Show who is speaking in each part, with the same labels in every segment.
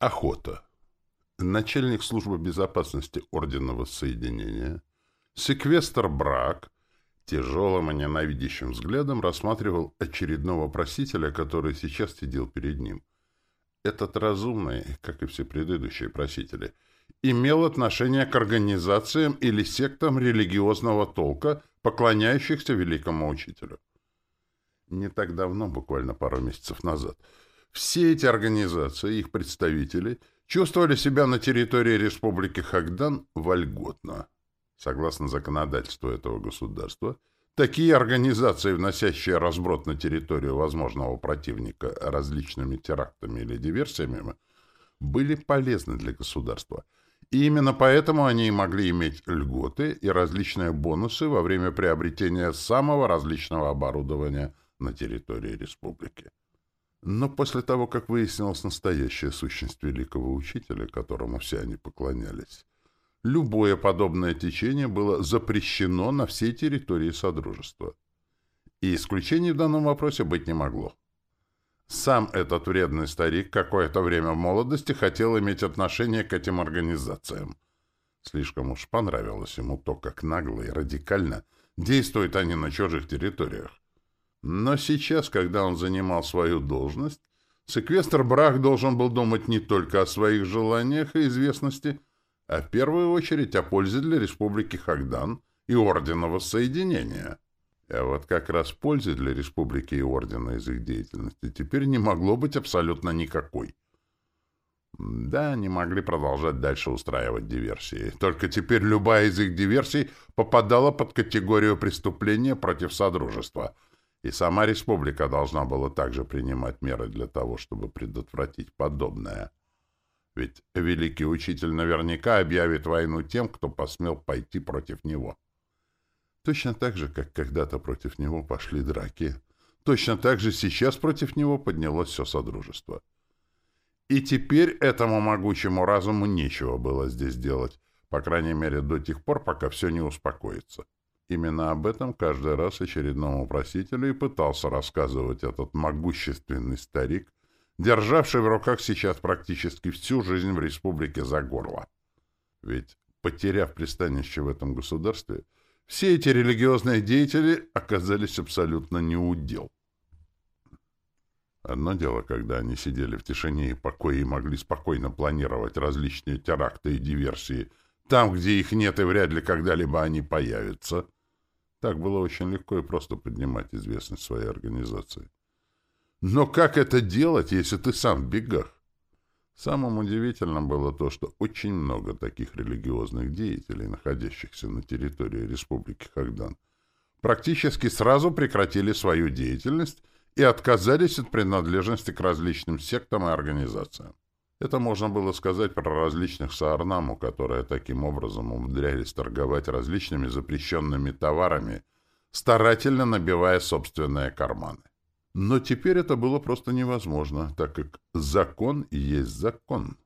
Speaker 1: Охота. Начальник службы безопасности Ордена Воссоединения, секвестр Брак, тяжелым и ненавидящим взглядом рассматривал очередного просителя, который сейчас сидел перед ним. Этот разумный, как и все предыдущие просители, имел отношение к организациям или сектам религиозного толка, поклоняющихся великому учителю. Не так давно, буквально пару месяцев назад, все эти организации, их представители, чувствовали себя на территории Республики Хагдан вольготно. Согласно законодательству этого государства, такие организации, вносящие разброд на территорию возможного противника различными терактами или диверсиями, были полезны для государства. И именно поэтому они могли иметь льготы и различные бонусы во время приобретения самого различного оборудования на территории республики. Но после того, как выяснилась настоящая сущность великого учителя, которому все они поклонялись, любое подобное течение было запрещено на всей территории Содружества. И исключений в данном вопросе быть не могло. Сам этот вредный старик какое-то время в молодости хотел иметь отношение к этим организациям. Слишком уж понравилось ему то, как нагло и радикально действуют они на чужих территориях. Но сейчас, когда он занимал свою должность, секвестр Брах должен был думать не только о своих желаниях и известности, а в первую очередь о пользе для Республики Хагдан и Ордена Воссоединения. А вот как раз пользы для Республики и Ордена из их деятельности теперь не могло быть абсолютно никакой. Да, они могли продолжать дальше устраивать диверсии. Только теперь любая из их диверсий попадала под категорию преступления против Содружества — и сама республика должна была также принимать меры для того, чтобы предотвратить подобное. Ведь великий учитель наверняка объявит войну тем, кто посмел пойти против него. Точно так же, как когда-то против него пошли драки, точно так же сейчас против него поднялось все Содружество. И теперь этому могучему разуму нечего было здесь делать, по крайней мере до тех пор, пока все не успокоится. Именно об этом каждый раз очередному просителю и пытался рассказывать этот могущественный старик, державший в руках сейчас практически всю жизнь в республике за горло. Ведь, потеряв пристанище в этом государстве, все эти религиозные деятели оказались абсолютно неудел. Одно дело, когда они сидели в тишине и покое и могли спокойно планировать различные теракты и диверсии там, где их нет и вряд ли когда-либо они появятся — так было очень легко и просто поднимать известность своей организации. Но как это делать, если ты сам в бегах? Самым удивительным было то, что очень много таких религиозных деятелей, находящихся на территории Республики Хагдан, практически сразу прекратили свою деятельность и отказались от принадлежности к различным сектам и организациям. Это можно было сказать про различных саарнаму, которые таким образом умудрялись торговать различными запрещенными товарами, старательно набивая собственные карманы. Но теперь это было просто невозможно, так как закон есть закон.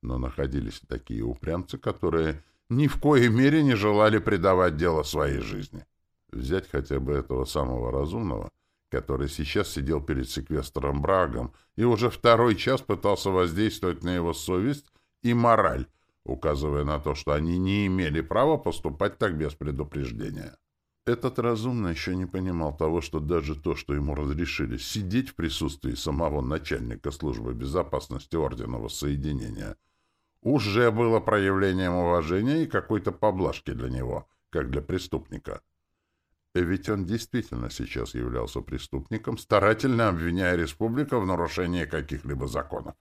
Speaker 1: Но находились такие упрямцы, которые ни в коей мере не желали предавать дело своей жизни. Взять хотя бы этого самого разумного — который сейчас сидел перед секвестром Брагом и уже второй час пытался воздействовать на его совесть и мораль, указывая на то, что они не имели права поступать так без предупреждения. Этот разумно еще не понимал того, что даже то, что ему разрешили сидеть в присутствии самого начальника службы безопасности Ордена Воссоединения, уже было проявлением уважения и какой-то поблажки для него, как для преступника. Ведь он действительно сейчас являлся преступником, старательно обвиняя республику в нарушении каких-либо законов.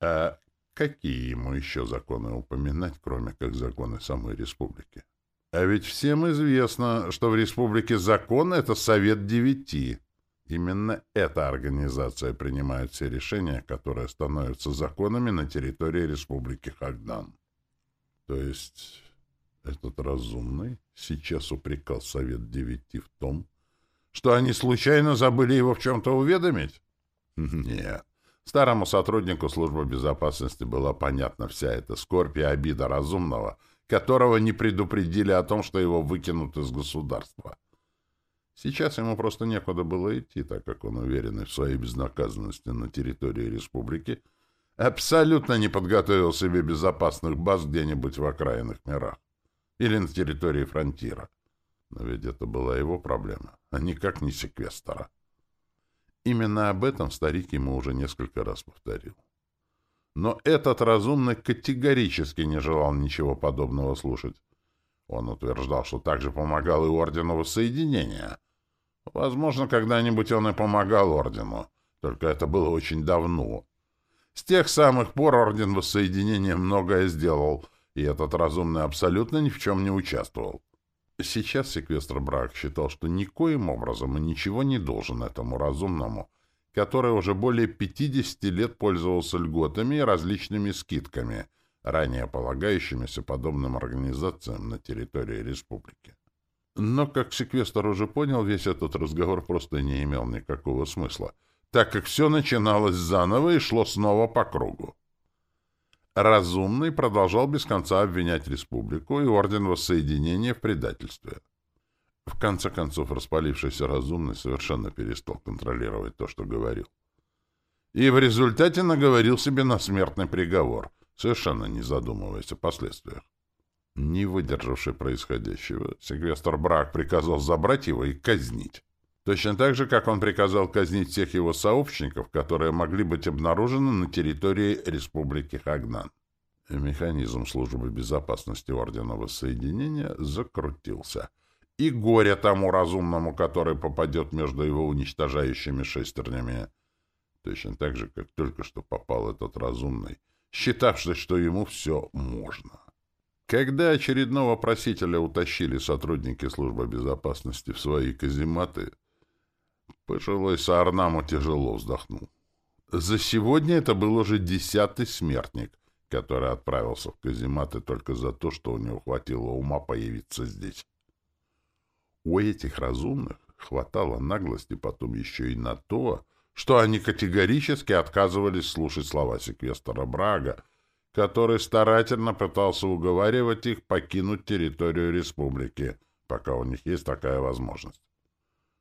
Speaker 1: А какие ему еще законы упоминать, кроме как законы самой республики? А ведь всем известно, что в республике закон — это Совет Девяти. Именно эта организация принимает все решения, которые становятся законами на территории республики Хагдан. То есть этот разумный сейчас упрекал Совет Девяти в том, что они случайно забыли его в чем-то уведомить? Нет. Старому сотруднику службы безопасности была понятна вся эта скорбь и обида разумного, которого не предупредили о том, что его выкинут из государства. Сейчас ему просто некуда было идти, так как он, уверенный в своей безнаказанности на территории республики, абсолютно не подготовил себе безопасных баз где-нибудь в окраинных мирах или на территории фронтира. Но ведь это была его проблема, а никак не секвестора. Именно об этом старик ему уже несколько раз повторил. Но этот разумный категорически не желал ничего подобного слушать. Он утверждал, что также помогал и Ордену Воссоединения. Возможно, когда-нибудь он и помогал Ордену, только это было очень давно. С тех самых пор Орден Воссоединения многое сделал, и этот разумный абсолютно ни в чем не участвовал. Сейчас секвестр Брак считал, что никоим образом и ничего не должен этому разумному, который уже более 50 лет пользовался льготами и различными скидками, ранее полагающимися подобным организациям на территории республики. Но, как секвестр уже понял, весь этот разговор просто не имел никакого смысла, так как все начиналось заново и шло снова по кругу. Разумный продолжал без конца обвинять республику и Орден Воссоединения в предательстве. В конце концов, распалившийся разумный совершенно перестал контролировать то, что говорил. И в результате наговорил себе на смертный приговор, совершенно не задумываясь о последствиях. Не выдержавший происходящего, Секвестр Брак приказал забрать его и казнить. Точно так же, как он приказал казнить всех его сообщников, которые могли быть обнаружены на территории Республики Хагнан. Механизм службы безопасности Ордена Воссоединения закрутился. И горе тому разумному, который попадет между его уничтожающими шестернями. Точно так же, как только что попал этот разумный, считавший, что ему все можно. Когда очередного просителя утащили сотрудники службы безопасности в свои казематы, Пожилой Саарнаму тяжело вздохнул. За сегодня это был уже десятый смертник, который отправился в казематы только за то, что у него хватило ума появиться здесь. У этих разумных хватало наглости потом еще и на то, что они категорически отказывались слушать слова секвестора Брага, который старательно пытался уговаривать их покинуть территорию республики, пока у них есть такая возможность.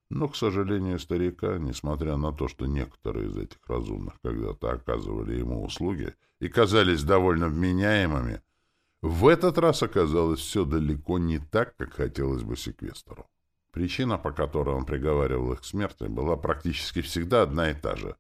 Speaker 1: Но, к сожалению, старика, несмотря на то, что некоторые из этих разумных когда-то оказывали ему услуги и казались довольно вменяемыми, в этот раз оказалось все далеко не так, как хотелось бы секвестору. Причина, по которой он приговаривал их к смерти, была практически всегда одна и та же.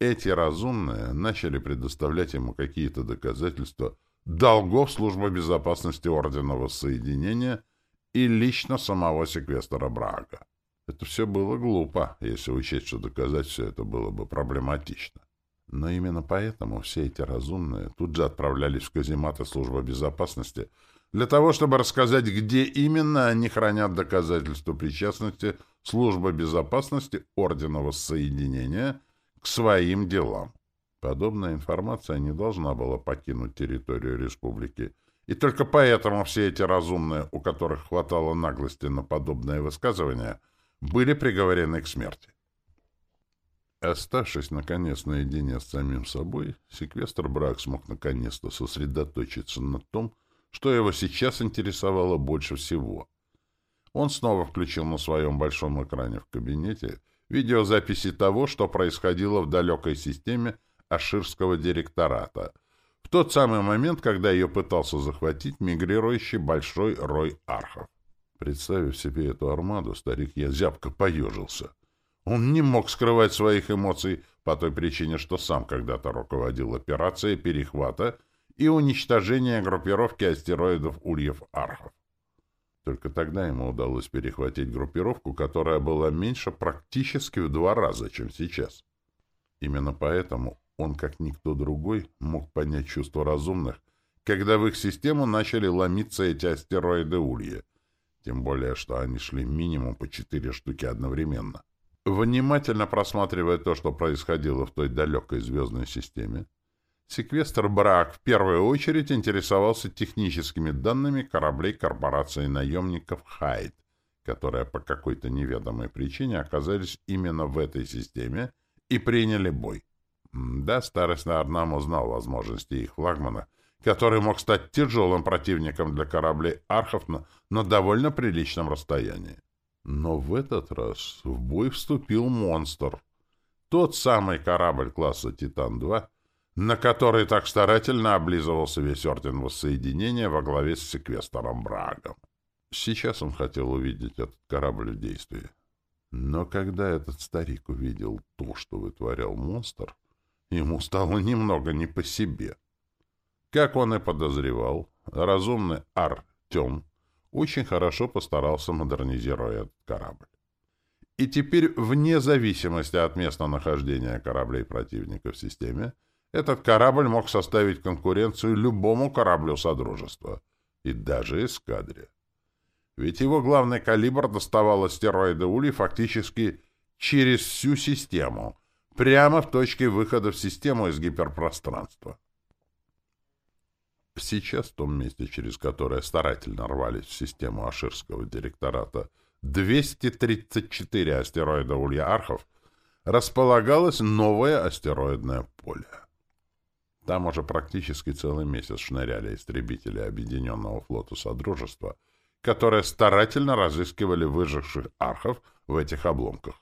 Speaker 1: Эти разумные начали предоставлять ему какие-то доказательства долгов службы безопасности Ордена Воссоединения и лично самого секвестора Брага. Это все было глупо, если учесть, что доказать все это было бы проблематично. Но именно поэтому все эти разумные тут же отправлялись в казематы службы безопасности для того, чтобы рассказать, где именно они хранят доказательства причастности службы безопасности Ордена Воссоединения к своим делам. Подобная информация не должна была покинуть территорию республики, и только поэтому все эти разумные, у которых хватало наглости на подобное высказывание, были приговорены к смерти. Оставшись, наконец, наедине с самим собой, секвестр Брак смог наконец-то сосредоточиться на том, что его сейчас интересовало больше всего. Он снова включил на своем большом экране в кабинете видеозаписи того, что происходило в далекой системе Аширского директората, в тот самый момент, когда ее пытался захватить мигрирующий большой рой архов. Представив себе эту армаду, старик я зябко поежился. Он не мог скрывать своих эмоций по той причине, что сам когда-то руководил операцией перехвата и уничтожения группировки астероидов Ульев-Архов. Только тогда ему удалось перехватить группировку, которая была меньше практически в два раза, чем сейчас. Именно поэтому он, как никто другой, мог понять чувство разумных, когда в их систему начали ломиться эти астероиды Улья — тем более, что они шли минимум по четыре штуки одновременно. Внимательно просматривая то, что происходило в той далекой звездной системе, секвестр Брак в первую очередь интересовался техническими данными кораблей корпорации наемников «Хайд», которые по какой-то неведомой причине оказались именно в этой системе и приняли бой. Да, старость одному узнал возможности их флагмана — который мог стать тяжелым противником для кораблей архов на, на довольно приличном расстоянии. Но в этот раз в бой вступил монстр. Тот самый корабль класса «Титан-2», на который так старательно облизывался весь Орден Воссоединения во главе с секвестором Брагом. Сейчас он хотел увидеть этот корабль в действии. Но когда этот старик увидел то, что вытворял монстр, ему стало немного не по себе. Как он и подозревал, разумный Артем очень хорошо постарался, модернизируя этот корабль. И теперь, вне зависимости от места нахождения кораблей противника в системе, этот корабль мог составить конкуренцию любому кораблю Содружества, и даже эскадре. Ведь его главный калибр доставал астероиды Ули фактически через всю систему, прямо в точке выхода в систему из гиперпространства. Сейчас в том месте, через которое старательно рвались в систему Аширского директората 234 астероида Улья-Архов, располагалось новое астероидное поле. Там уже практически целый месяц шныряли истребители Объединенного флота Содружества, которые старательно разыскивали выживших архов в этих обломках.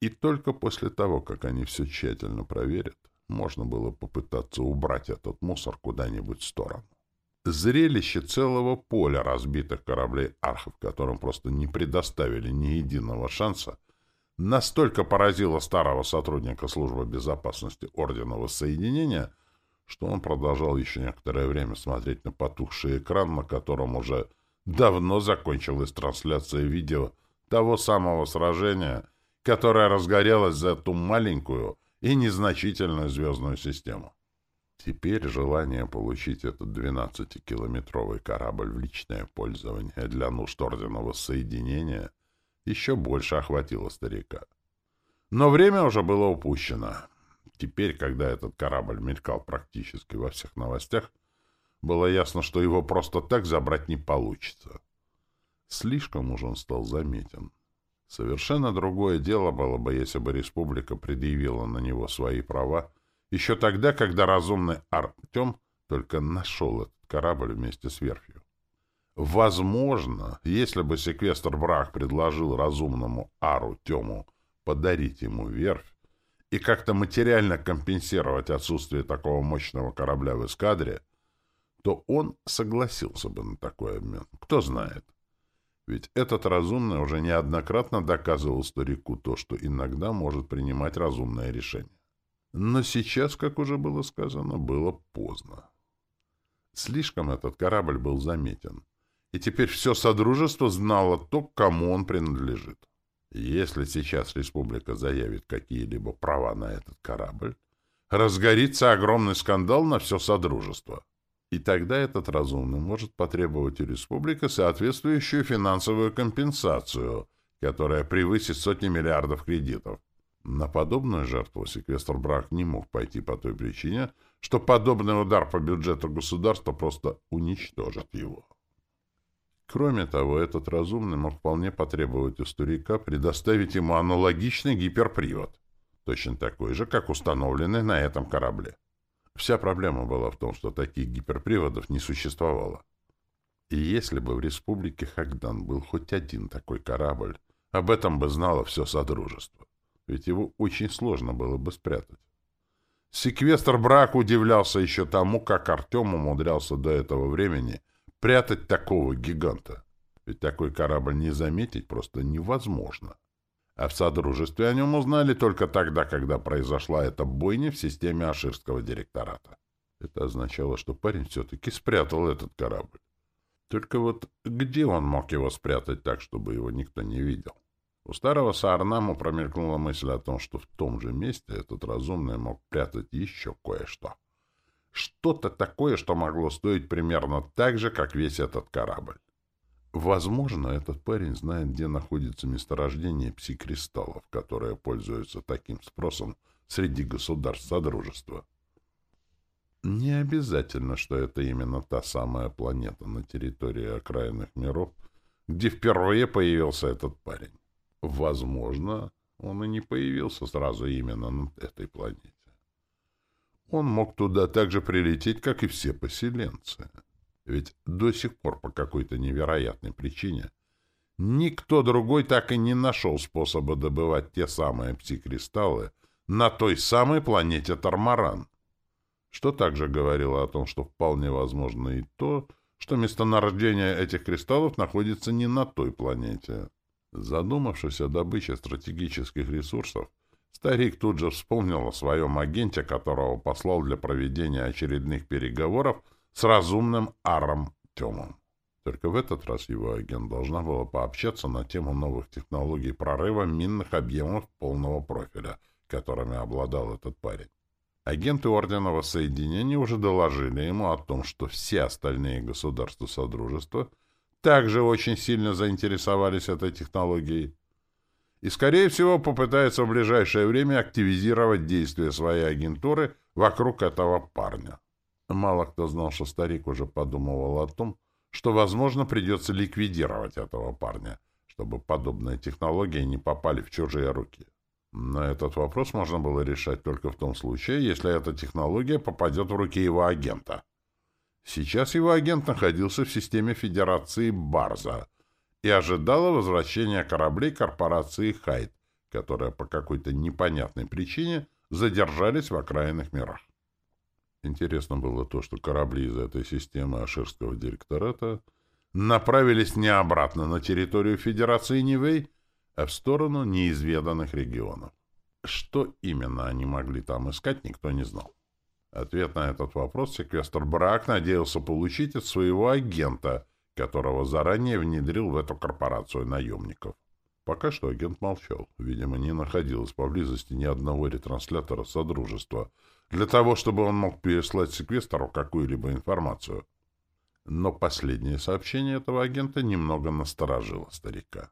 Speaker 1: И только после того, как они все тщательно проверят, можно было попытаться убрать этот мусор куда-нибудь в сторону. Зрелище целого поля разбитых кораблей архов, которым просто не предоставили ни единого шанса, настолько поразило старого сотрудника службы безопасности Ордена Воссоединения, что он продолжал еще некоторое время смотреть на потухший экран, на котором уже давно закончилась трансляция видео того самого сражения, которое разгорелось за эту маленькую и незначительную звездную систему. Теперь желание получить этот 12-километровый корабль в личное пользование для нужд Ордена Соединения еще больше охватило старика. Но время уже было упущено. Теперь, когда этот корабль мелькал практически во всех новостях, было ясно, что его просто так забрать не получится. Слишком уж он стал заметен. Совершенно другое дело было бы, если бы республика предъявила на него свои права еще тогда, когда разумный Артем только нашел этот корабль вместе с верфью. Возможно, если бы секвестр Брах предложил разумному Ару Тему подарить ему верфь и как-то материально компенсировать отсутствие такого мощного корабля в эскадре, то он согласился бы на такой обмен. Кто знает. Ведь этот разумный уже неоднократно доказывал старику то, что иногда может принимать разумное решение. Но сейчас, как уже было сказано, было поздно. Слишком этот корабль был заметен. И теперь все Содружество знало то, кому он принадлежит. Если сейчас республика заявит какие-либо права на этот корабль, разгорится огромный скандал на все Содружество. И тогда этот разумный может потребовать у республики соответствующую финансовую компенсацию, которая превысит сотни миллиардов кредитов. На подобную жертву секвестр Брак не мог пойти по той причине, что подобный удар по бюджету государства просто уничтожит его. Кроме того, этот разумный мог вполне потребовать у старика предоставить ему аналогичный гиперпривод, точно такой же, как установленный на этом корабле. Вся проблема была в том, что таких гиперприводов не существовало. И если бы в республике Хагдан был хоть один такой корабль, об этом бы знало все Содружество. Ведь его очень сложно было бы спрятать. Секвестр Брак удивлялся еще тому, как Артем умудрялся до этого времени прятать такого гиганта. Ведь такой корабль не заметить просто невозможно. А в Содружестве о нем узнали только тогда, когда произошла эта бойня в системе Аширского директората. Это означало, что парень все-таки спрятал этот корабль. Только вот где он мог его спрятать так, чтобы его никто не видел? У старого Саарнаму промелькнула мысль о том, что в том же месте этот разумный мог прятать еще кое-что. Что-то такое, что могло стоить примерно так же, как весь этот корабль. Возможно, этот парень знает, где находится месторождение пси-кристаллов, которое пользуется таким спросом среди государств Содружества. Не обязательно, что это именно та самая планета на территории окраинных миров, где впервые появился этот парень. Возможно, он и не появился сразу именно на этой планете. Он мог туда так же прилететь, как и все поселенцы. Ведь до сих пор по какой-то невероятной причине никто другой так и не нашел способа добывать те самые пси-кристаллы на той самой планете Тормаран. что также говорило о том, что вполне возможно и то, что местонахождение этих кристаллов находится не на той планете. Задумавшись о добыче стратегических ресурсов, старик тут же вспомнил о своем агенте, которого послал для проведения очередных переговоров с разумным Аром Тёмом. Только в этот раз его агент должна была пообщаться на тему новых технологий прорыва минных объемов полного профиля, которыми обладал этот парень. Агенты Орденного Соединения уже доложили ему о том, что все остальные государства Содружества также очень сильно заинтересовались этой технологией и, скорее всего, попытаются в ближайшее время активизировать действия своей агентуры вокруг этого парня. Мало кто знал, что старик уже подумывал о том, что, возможно, придется ликвидировать этого парня, чтобы подобные технологии не попали в чужие руки. Но этот вопрос можно было решать только в том случае, если эта технология попадет в руки его агента. Сейчас его агент находился в системе Федерации Барза и ожидала возвращения кораблей корпорации Хайт, которые по какой-то непонятной причине задержались в окраинных мирах. Интересно было то, что корабли из этой системы Аширского директората направились не обратно на территорию Федерации Нивей, а в сторону неизведанных регионов. Что именно они могли там искать, никто не знал. Ответ на этот вопрос секвестр Брак надеялся получить от своего агента, которого заранее внедрил в эту корпорацию наемников. Пока что агент молчал. Видимо, не находилось поблизости ни одного ретранслятора Содружества для того, чтобы он мог переслать секвестору какую-либо информацию. Но последнее сообщение этого агента немного насторожило старика.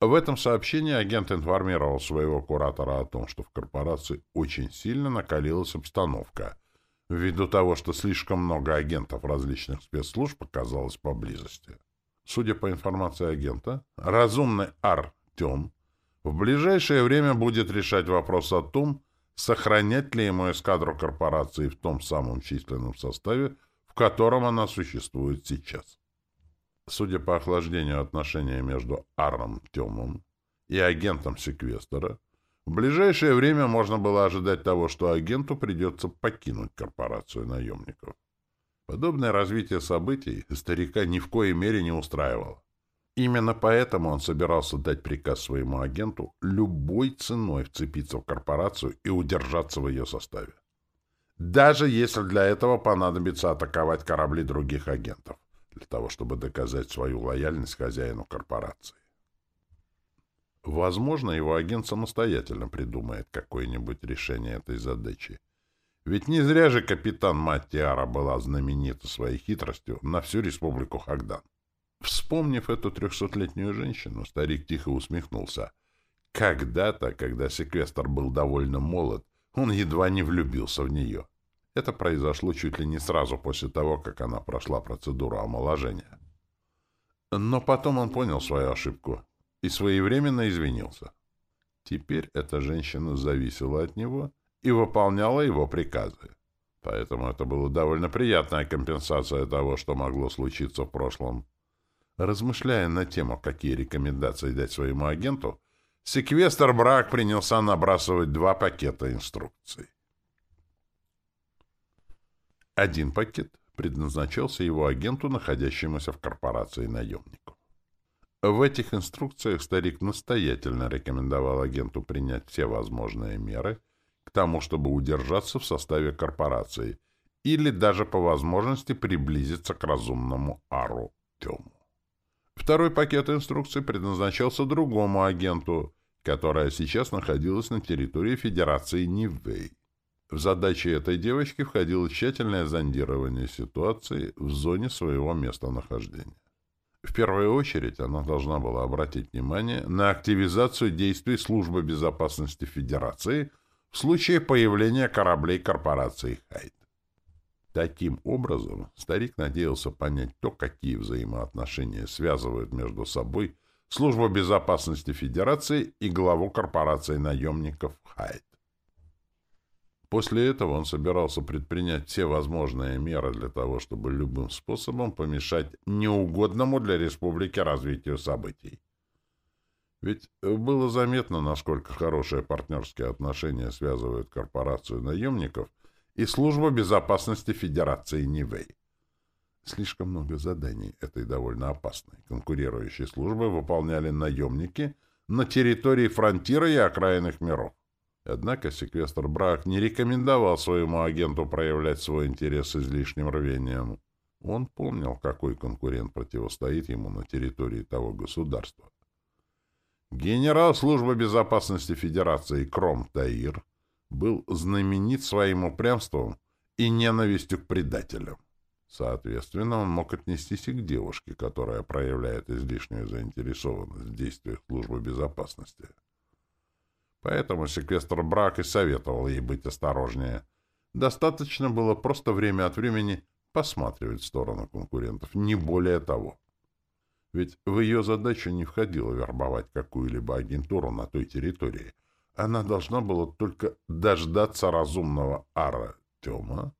Speaker 1: В этом сообщении агент информировал своего куратора о том, что в корпорации очень сильно накалилась обстановка, ввиду того, что слишком много агентов различных спецслужб оказалось поблизости. Судя по информации агента, разумный Артем в ближайшее время будет решать вопрос о том, сохранять ли ему эскадру корпорации в том самом численном составе, в котором она существует сейчас. Судя по охлаждению отношения между Арном Темом и агентом Секвестера, в ближайшее время можно было ожидать того, что агенту придется покинуть корпорацию наемников. Подобное развитие событий старика ни в коей мере не устраивало. Именно поэтому он собирался дать приказ своему агенту любой ценой вцепиться в корпорацию и удержаться в ее составе. Даже если для этого понадобится атаковать корабли других агентов для того, чтобы доказать свою лояльность хозяину корпорации. Возможно, его агент самостоятельно придумает какое-нибудь решение этой задачи. Ведь не зря же капитан Маттиара была знаменита своей хитростью на всю республику Хагдан. Вспомнив эту трехсотлетнюю женщину, старик тихо усмехнулся. Когда-то, когда секвестр был довольно молод, он едва не влюбился в нее. Это произошло чуть ли не сразу после того, как она прошла процедуру омоложения. Но потом он понял свою ошибку и своевременно извинился. Теперь эта женщина зависела от него и выполняла его приказы. Поэтому это была довольно приятная компенсация того, что могло случиться в прошлом. Размышляя на тему, какие рекомендации дать своему агенту, секвестр Брак принялся набрасывать два пакета инструкций. Один пакет предназначался его агенту, находящемуся в корпорации наемников. В этих инструкциях старик настоятельно рекомендовал агенту принять все возможные меры к тому, чтобы удержаться в составе корпорации или даже по возможности приблизиться к разумному Ару Тему. Второй пакет инструкций предназначался другому агенту, которая сейчас находилась на территории Федерации Нивэй. В задачи этой девочки входило тщательное зондирование ситуации в зоне своего местонахождения. В первую очередь она должна была обратить внимание на активизацию действий Службы безопасности Федерации в случае появления кораблей корпорации «Хайт». Таким образом, старик надеялся понять то, какие взаимоотношения связывают между собой Служба безопасности Федерации и главу корпорации наемников «Хайт». После этого он собирался предпринять все возможные меры для того, чтобы любым способом помешать неугодному для республики развитию событий. Ведь было заметно, насколько хорошие партнерские отношения связывают корпорацию наемников и Служба безопасности Федерации Нивэй. Слишком много заданий этой довольно опасной конкурирующей службы выполняли наемники на территории фронтира и окраинных миров. Однако секвестр Брак не рекомендовал своему агенту проявлять свой интерес излишним рвением. Он помнил, какой конкурент противостоит ему на территории того государства. Генерал службы безопасности Федерации Кром Таир был знаменит своим упрямством и ненавистью к предателям. Соответственно, он мог отнестись и к девушке, которая проявляет излишнюю заинтересованность в действиях службы безопасности. Поэтому секвестр Брак и советовал ей быть осторожнее. Достаточно было просто время от времени посматривать в сторону конкурентов, не более того. Ведь в ее задачу не входило вербовать какую-либо агентуру на той территории. Она должна была только дождаться разумного Артема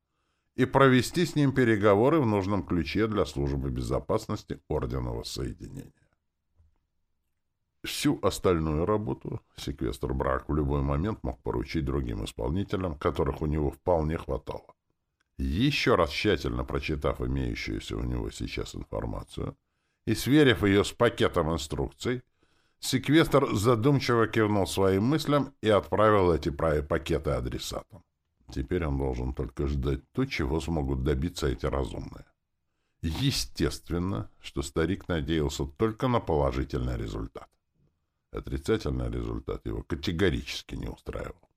Speaker 1: и провести с ним переговоры в нужном ключе для службы безопасности Орденного Соединения. Всю остальную работу секвестр Брак в любой момент мог поручить другим исполнителям, которых у него вполне хватало. Еще раз тщательно прочитав имеющуюся у него сейчас информацию, и, сверив ее с пакетом инструкций, секвестр задумчиво кивнул своим мыслям и отправил эти пакеты адресатам. Теперь он должен только ждать то, чего смогут добиться эти разумные. Естественно, что старик надеялся только на положительный результат. Отрицательный результат его категорически не устраивал.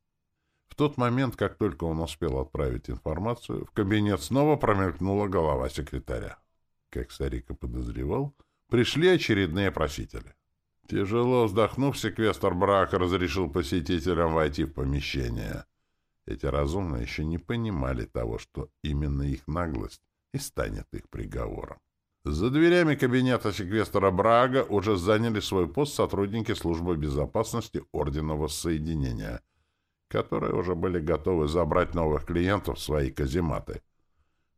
Speaker 1: В тот момент, как только он успел отправить информацию, в кабинет снова промелькнула голова секретаря. Как старик и подозревал, пришли очередные просители. Тяжело вздохнув, секвестр брака разрешил посетителям войти в помещение. Эти разумные еще не понимали того, что именно их наглость и станет их приговором. За дверями кабинета секвестора Брага уже заняли свой пост сотрудники службы безопасности Ордена Воссоединения, которые уже были готовы забрать новых клиентов в свои казематы.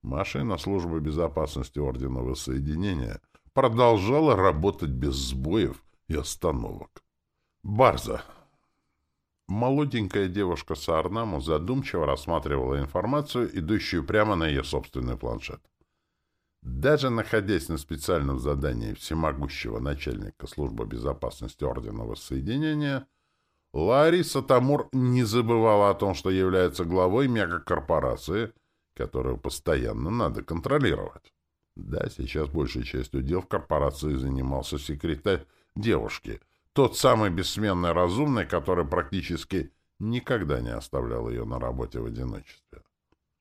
Speaker 1: Машина службы безопасности Ордена Воссоединения продолжала работать без сбоев и остановок. Барза. Молоденькая девушка Саарнаму задумчиво рассматривала информацию, идущую прямо на ее собственный планшет. Даже находясь на специальном задании всемогущего начальника службы безопасности Ордена Воссоединения, Лариса Тамур не забывала о том, что является главой мегакорпорации, которую постоянно надо контролировать. Да, сейчас большей частью дел в корпорации занимался секретарь девушки, тот самый бессменный разумный, который практически никогда не оставлял ее на работе в одиночестве.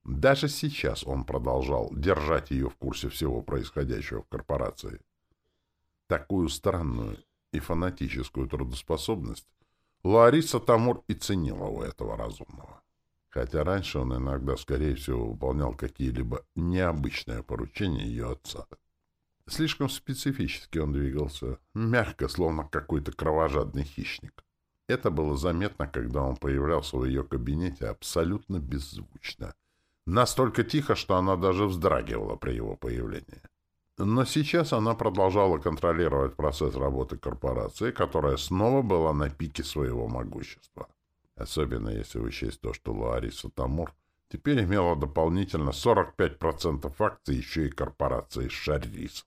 Speaker 1: Даже сейчас он продолжал держать ее в курсе всего происходящего в корпорации. Такую странную и фанатическую трудоспособность Лариса Тамур и ценила у этого разумного хотя раньше он иногда, скорее всего, выполнял какие-либо необычные поручения ее отца. Слишком специфически он двигался, мягко, словно какой-то кровожадный хищник. Это было заметно, когда он появлялся в ее кабинете абсолютно беззвучно. Настолько тихо, что она даже вздрагивала при его появлении. Но сейчас она продолжала контролировать процесс работы корпорации, которая снова была на пике своего могущества. Особенно если учесть то, что Лариса Тамур теперь имела дополнительно 45% акций еще и корпорации «Шаррис».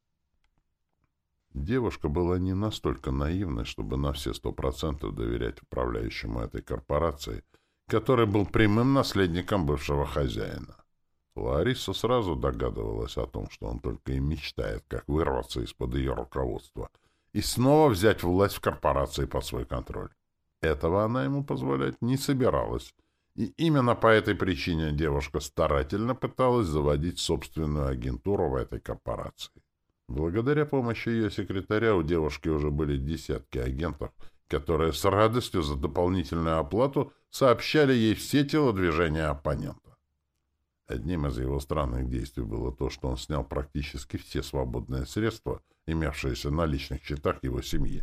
Speaker 1: Девушка была не настолько наивной, чтобы на все сто процентов доверять управляющему этой корпорации, который был прямым наследником бывшего хозяина. Лариса сразу догадывалась о том, что он только и мечтает, как вырваться из-под ее руководства и снова взять власть в корпорации под свой контроль. Этого она ему позволять не собиралась, и именно по этой причине девушка старательно пыталась заводить собственную агентуру в этой корпорации. Благодаря помощи ее секретаря у девушки уже были десятки агентов, которые с радостью за дополнительную оплату сообщали ей все телодвижения оппонента. Одним из его странных действий было то, что он снял практически все свободные средства, имевшиеся на личных счетах его семьи.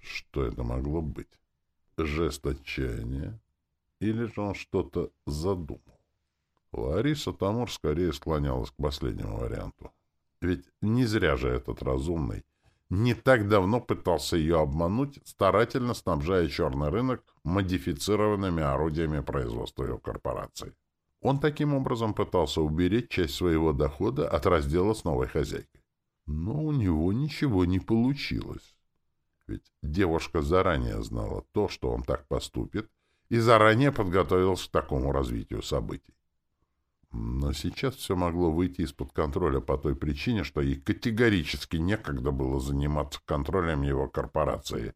Speaker 1: Что это могло быть? Жест отчаяния? Или же он что-то задумал? Лариса Тамур скорее склонялась к последнему варианту. Ведь не зря же этот разумный не так давно пытался ее обмануть, старательно снабжая черный рынок модифицированными орудиями производства ее корпорации. Он таким образом пытался уберечь часть своего дохода от раздела с новой хозяйкой. Но у него ничего не получилось. Ведь девушка заранее знала то, что он так поступит, и заранее подготовился к такому развитию событий. Но сейчас все могло выйти из-под контроля по той причине, что ей категорически некогда было заниматься контролем его корпорации,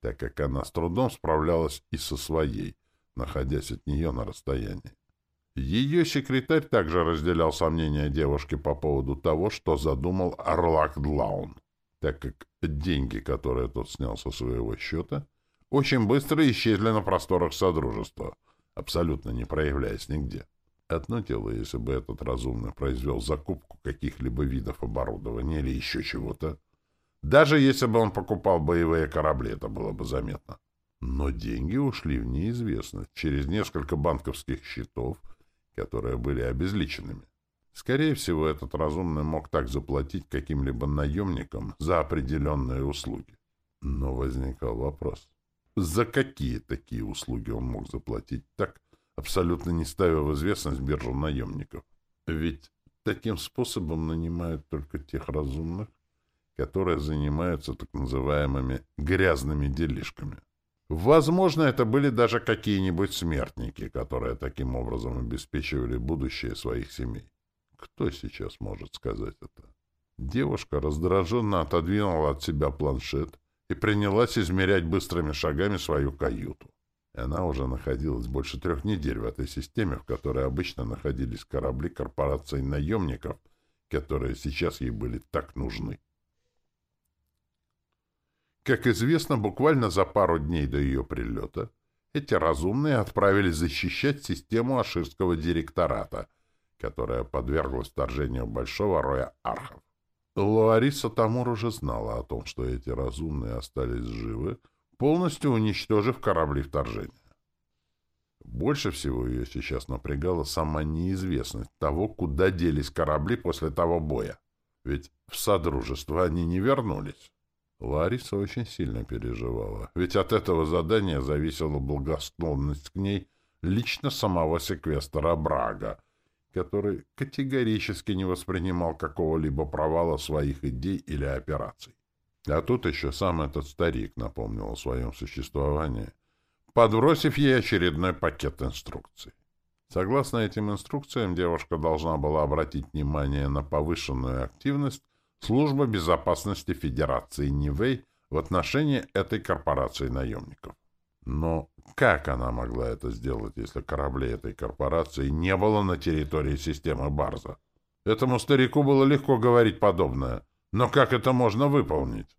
Speaker 1: так как она с трудом справлялась и со своей, находясь от нее на расстоянии. Ее секретарь также разделял сомнения девушки по поводу того, что задумал Орлак Длаун, так как деньги, которые тот снял со своего счета, очень быстро исчезли на просторах Содружества, абсолютно не проявляясь нигде. Одно дело, если бы этот разумный произвел закупку каких-либо видов оборудования или еще чего-то. Даже если бы он покупал боевые корабли, это было бы заметно. Но деньги ушли в неизвестность через несколько банковских счетов, которые были обезличенными. Скорее всего, этот разумный мог так заплатить каким-либо наемникам за определенные услуги. Но возникал вопрос, за какие такие услуги он мог заплатить так, абсолютно не ставя в известность биржу наемников. Ведь таким способом нанимают только тех разумных, которые занимаются так называемыми грязными делишками. Возможно, это были даже какие-нибудь смертники, которые таким образом обеспечивали будущее своих семей. Кто сейчас может сказать это? Девушка раздраженно отодвинула от себя планшет и принялась измерять быстрыми шагами свою каюту. Она уже находилась больше трех недель в этой системе, в которой обычно находились корабли корпораций наемников, которые сейчас ей были так нужны. Как известно, буквально за пару дней до ее прилета эти разумные отправились защищать систему Аширского директората, которая подверглась вторжению большого роя архов. Луариса Тамур уже знала о том, что эти разумные остались живы, полностью уничтожив корабли вторжения. Больше всего ее сейчас напрягала сама неизвестность того, куда делись корабли после того боя. Ведь в Содружество они не вернулись. Лариса очень сильно переживала, ведь от этого задания зависела благосклонность к ней лично самого секвестора Брага, который категорически не воспринимал какого-либо провала своих идей или операций. А тут еще сам этот старик напомнил о своем существовании, подбросив ей очередной пакет инструкций. Согласно этим инструкциям, девушка должна была обратить внимание на повышенную активность Службы безопасности Федерации Нивэй в отношении этой корпорации наемников. Но как она могла это сделать, если кораблей этой корпорации не было на территории системы Барза? Этому старику было легко говорить подобное — но как это можно выполнить?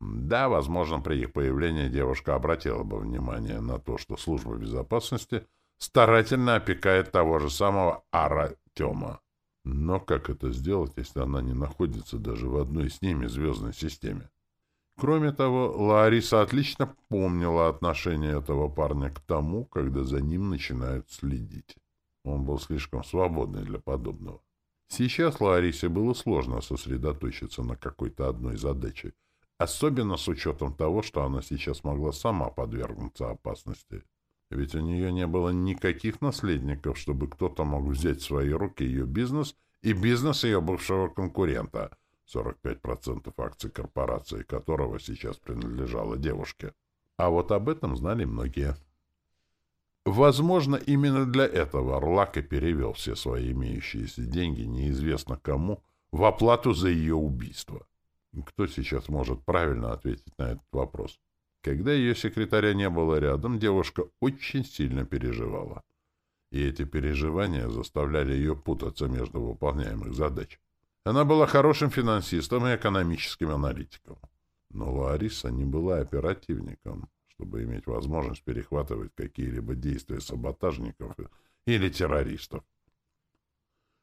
Speaker 1: Да, возможно, при их появлении девушка обратила бы внимание на то, что служба безопасности старательно опекает того же самого Ара Тема. Но как это сделать, если она не находится даже в одной с ними звездной системе? Кроме того, Лариса отлично помнила отношение этого парня к тому, когда за ним начинают следить. Он был слишком свободный для подобного. Сейчас Ларисе было сложно сосредоточиться на какой-то одной задаче, особенно с учетом того, что она сейчас могла сама подвергнуться опасности. Ведь у нее не было никаких наследников, чтобы кто-то мог взять в свои руки ее бизнес и бизнес ее бывшего конкурента, 45% акций корпорации которого сейчас принадлежало девушке. А вот об этом знали многие. Возможно, именно для этого Орлак и перевел все свои имеющиеся деньги неизвестно кому в оплату за ее убийство. Кто сейчас может правильно ответить на этот вопрос? Когда ее секретаря не было рядом, девушка очень сильно переживала. И эти переживания заставляли ее путаться между выполняемых задач. Она была хорошим финансистом и экономическим аналитиком. Но Лариса не была оперативником чтобы иметь возможность перехватывать какие-либо действия саботажников или террористов.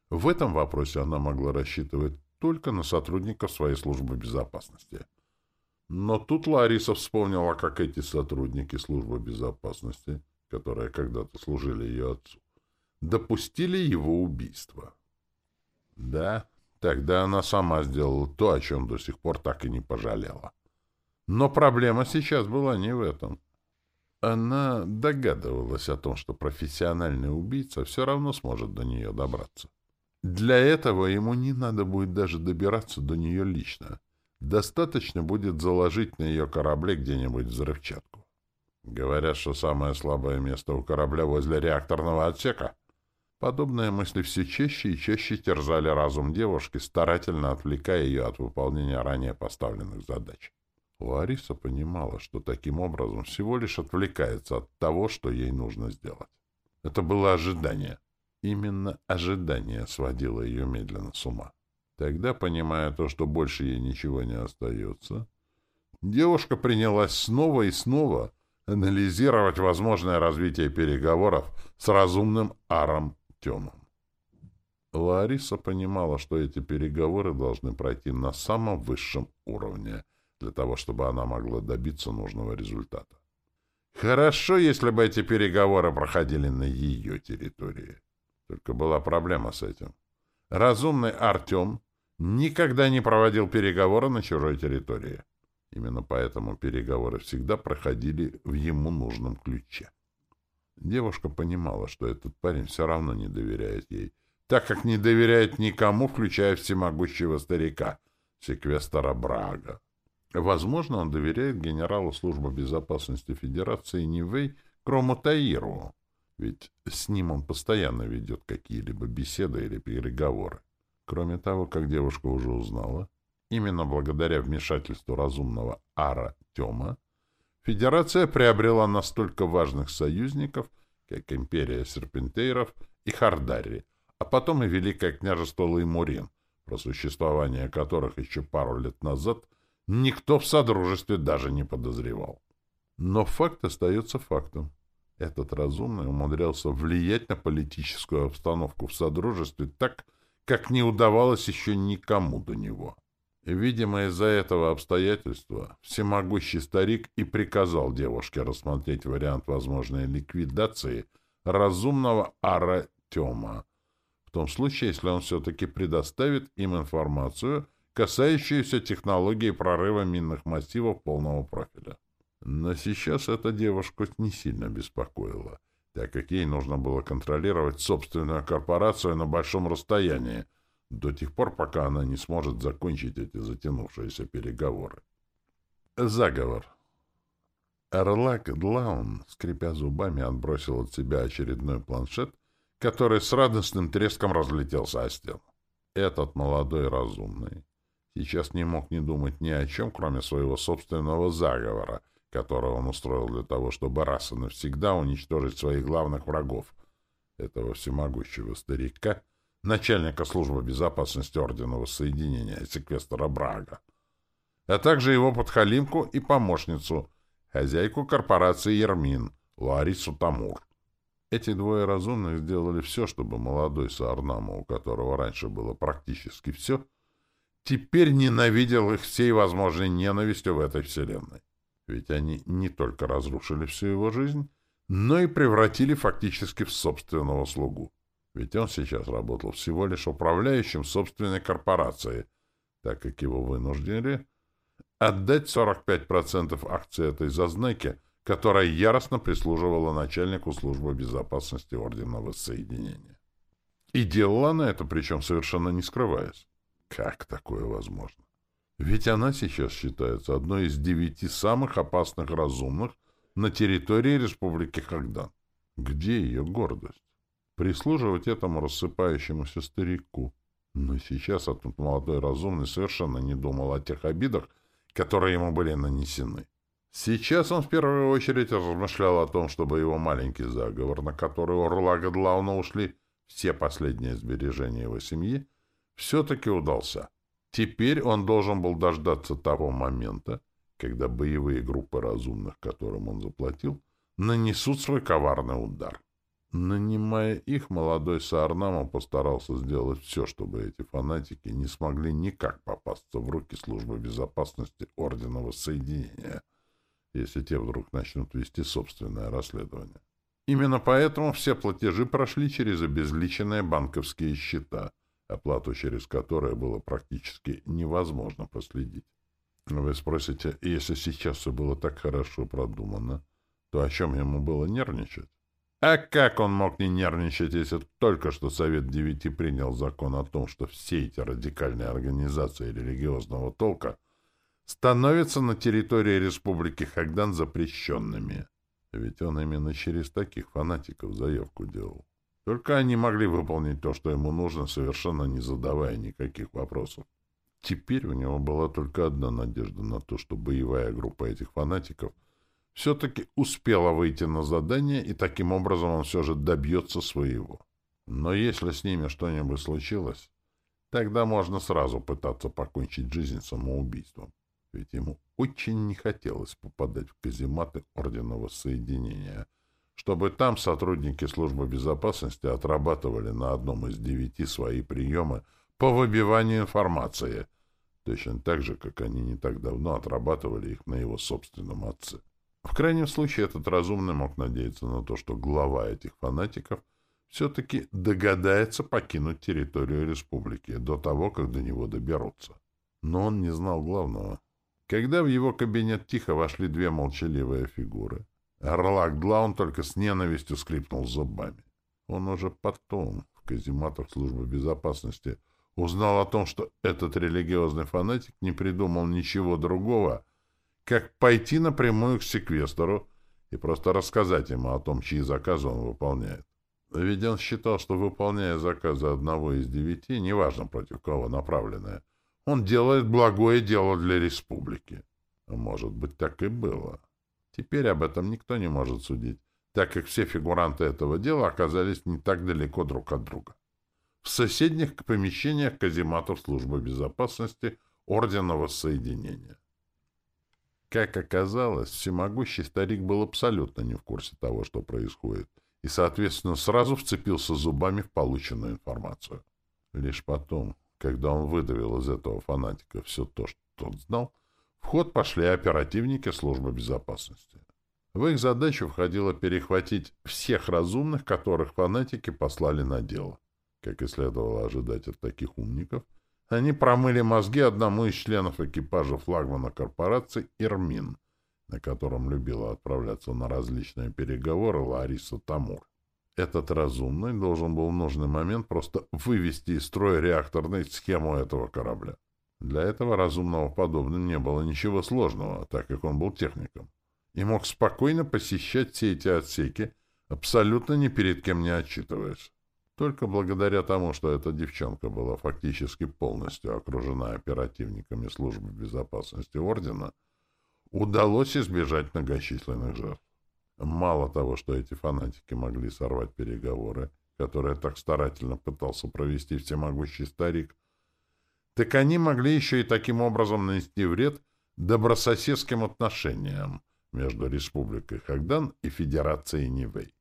Speaker 1: В этом вопросе она могла рассчитывать только на сотрудников своей службы безопасности. Но тут Лариса вспомнила, как эти сотрудники службы безопасности, которые когда-то служили ее отцу, допустили его убийство. Да, тогда она сама сделала то, о чем до сих пор так и не пожалела. Но проблема сейчас была не в этом. Она догадывалась о том, что профессиональный убийца все равно сможет до нее добраться. Для этого ему не надо будет даже добираться до нее лично. Достаточно будет заложить на ее корабле где-нибудь взрывчатку. Говорят, что самое слабое место у корабля возле реакторного отсека. Подобные мысли все чаще и чаще терзали разум девушки, старательно отвлекая ее от выполнения ранее поставленных задач. Лариса понимала, что таким образом всего лишь отвлекается от того, что ей нужно сделать. Это было ожидание. Именно ожидание сводило ее медленно с ума. Тогда, понимая то, что больше ей ничего не остается, девушка принялась снова и снова анализировать возможное развитие переговоров с разумным Аром Тёмом. Лариса понимала, что эти переговоры должны пройти на самом высшем уровне — для того, чтобы она могла добиться нужного результата. Хорошо, если бы эти переговоры проходили на ее территории. Только была проблема с этим. Разумный Артем никогда не проводил переговоры на чужой территории. Именно поэтому переговоры всегда проходили в ему нужном ключе. Девушка понимала, что этот парень все равно не доверяет ей, так как не доверяет никому, включая всемогущего старика, секвестора Брага. Возможно, он доверяет генералу службы безопасности Федерации Нивэй Крому Таиру, ведь с ним он постоянно ведет какие-либо беседы или переговоры. Кроме того, как девушка уже узнала, именно благодаря вмешательству разумного Ара Тёма, Федерация приобрела настолько важных союзников, как Империя Серпентейров и Хардари, а потом и Великое княжество Лаймурин, про существование которых еще пару лет назад никто в Содружестве даже не подозревал. Но факт остается фактом. Этот разумный умудрялся влиять на политическую обстановку в Содружестве так, как не удавалось еще никому до него. Видимо, из-за этого обстоятельства всемогущий старик и приказал девушке рассмотреть вариант возможной ликвидации разумного Ара Тема, в том случае, если он все-таки предоставит им информацию касающиеся технологии прорыва минных массивов полного профиля. Но сейчас эта девушку не сильно беспокоила, так как ей нужно было контролировать собственную корпорацию на большом расстоянии, до тех пор, пока она не сможет закончить эти затянувшиеся переговоры. Заговор. Эрлак Длаун, скрипя зубами, отбросил от себя очередной планшет, который с радостным треском разлетелся о стену. Этот молодой разумный сейчас не мог не думать ни о чем, кроме своего собственного заговора, которого он устроил для того, чтобы раз и навсегда уничтожить своих главных врагов, этого всемогущего старика, начальника службы безопасности Ордена Воссоединения, секвестора Брага, а также его подхалимку и помощницу, хозяйку корпорации Ермин, Ларису Тамур. Эти двое разумных сделали все, чтобы молодой Саарнама, у которого раньше было практически все, теперь ненавидел их всей возможной ненавистью в этой вселенной. Ведь они не только разрушили всю его жизнь, но и превратили фактически в собственного слугу. Ведь он сейчас работал всего лишь управляющим собственной корпорацией, так как его вынуждены отдать 45% акций этой зазнайки, которая яростно прислуживала начальнику службы безопасности Ордена Воссоединения. И делала она это, причем совершенно не скрываясь. Как такое возможно? Ведь она сейчас считается одной из девяти самых опасных разумных на территории Республики Хагдан. Где ее гордость? Прислуживать этому рассыпающемуся старику. Но сейчас этот молодой разумный совершенно не думал о тех обидах, которые ему были нанесены. Сейчас он в первую очередь размышлял о том, чтобы его маленький заговор, на который у Орлага Длауна ушли все последние сбережения его семьи, все-таки удался. Теперь он должен был дождаться того момента, когда боевые группы разумных, которым он заплатил, нанесут свой коварный удар. Нанимая их, молодой Саарнама постарался сделать все, чтобы эти фанатики не смогли никак попасться в руки службы безопасности Ордена Воссоединения, если те вдруг начнут вести собственное расследование. Именно поэтому все платежи прошли через обезличенные банковские счета — оплату через которое было практически невозможно проследить. Вы спросите, если сейчас все было так хорошо продумано, то о чем ему было нервничать? А как он мог не нервничать, если только что Совет Девяти принял закон о том, что все эти радикальные организации религиозного толка становятся на территории Республики Хагдан запрещенными? Ведь он именно через таких фанатиков заявку делал. Только они могли выполнить то, что ему нужно, совершенно не задавая никаких вопросов. Теперь у него была только одна надежда на то, что боевая группа этих фанатиков все-таки успела выйти на задание, и таким образом он все же добьется своего. Но если с ними что-нибудь случилось, тогда можно сразу пытаться покончить жизнь самоубийством. Ведь ему очень не хотелось попадать в казематы Орденного Соединения, чтобы там сотрудники службы безопасности отрабатывали на одном из девяти свои приемы по выбиванию информации, точно так же, как они не так давно отрабатывали их на его собственном отце. В крайнем случае, этот разумный мог надеяться на то, что глава этих фанатиков все-таки догадается покинуть территорию республики до того, как до него доберутся. Но он не знал главного. Когда в его кабинет тихо вошли две молчаливые фигуры, Орлак Длаун только с ненавистью скрипнул зубами. Он уже потом, в казематах службы безопасности, узнал о том, что этот религиозный фанатик не придумал ничего другого, как пойти напрямую к секвестору и просто рассказать ему о том, чьи заказы он выполняет. Ведь он считал, что, выполняя заказы одного из девяти, неважно против кого направленное, он делает благое дело для республики. Может быть, так и было. Теперь об этом никто не может судить, так как все фигуранты этого дела оказались не так далеко друг от друга. В соседних помещениях казематов службы безопасности Орденного Соединения. Как оказалось, всемогущий старик был абсолютно не в курсе того, что происходит, и, соответственно, сразу вцепился зубами в полученную информацию. Лишь потом, когда он выдавил из этого фанатика все то, что тот знал, в ход пошли оперативники службы безопасности. В их задачу входило перехватить всех разумных, которых фанатики послали на дело. Как и следовало ожидать от таких умников, они промыли мозги одному из членов экипажа флагмана корпорации «Ирмин», на котором любила отправляться на различные переговоры Лариса Тамур. Этот разумный должен был в нужный момент просто вывести из строя реакторную схему этого корабля. Для этого разумного подобно не было ничего сложного, так как он был техником, и мог спокойно посещать все эти отсеки, абсолютно ни перед кем не отчитываясь. Только благодаря тому, что эта девчонка была фактически полностью окружена оперативниками службы безопасности Ордена, удалось избежать многочисленных жертв. Мало того, что эти фанатики могли сорвать переговоры, которые так старательно пытался провести всемогущий старик, так они могли еще и таким образом нанести вред добрососедским отношениям между Республикой Хагдан и Федерацией Нивэй.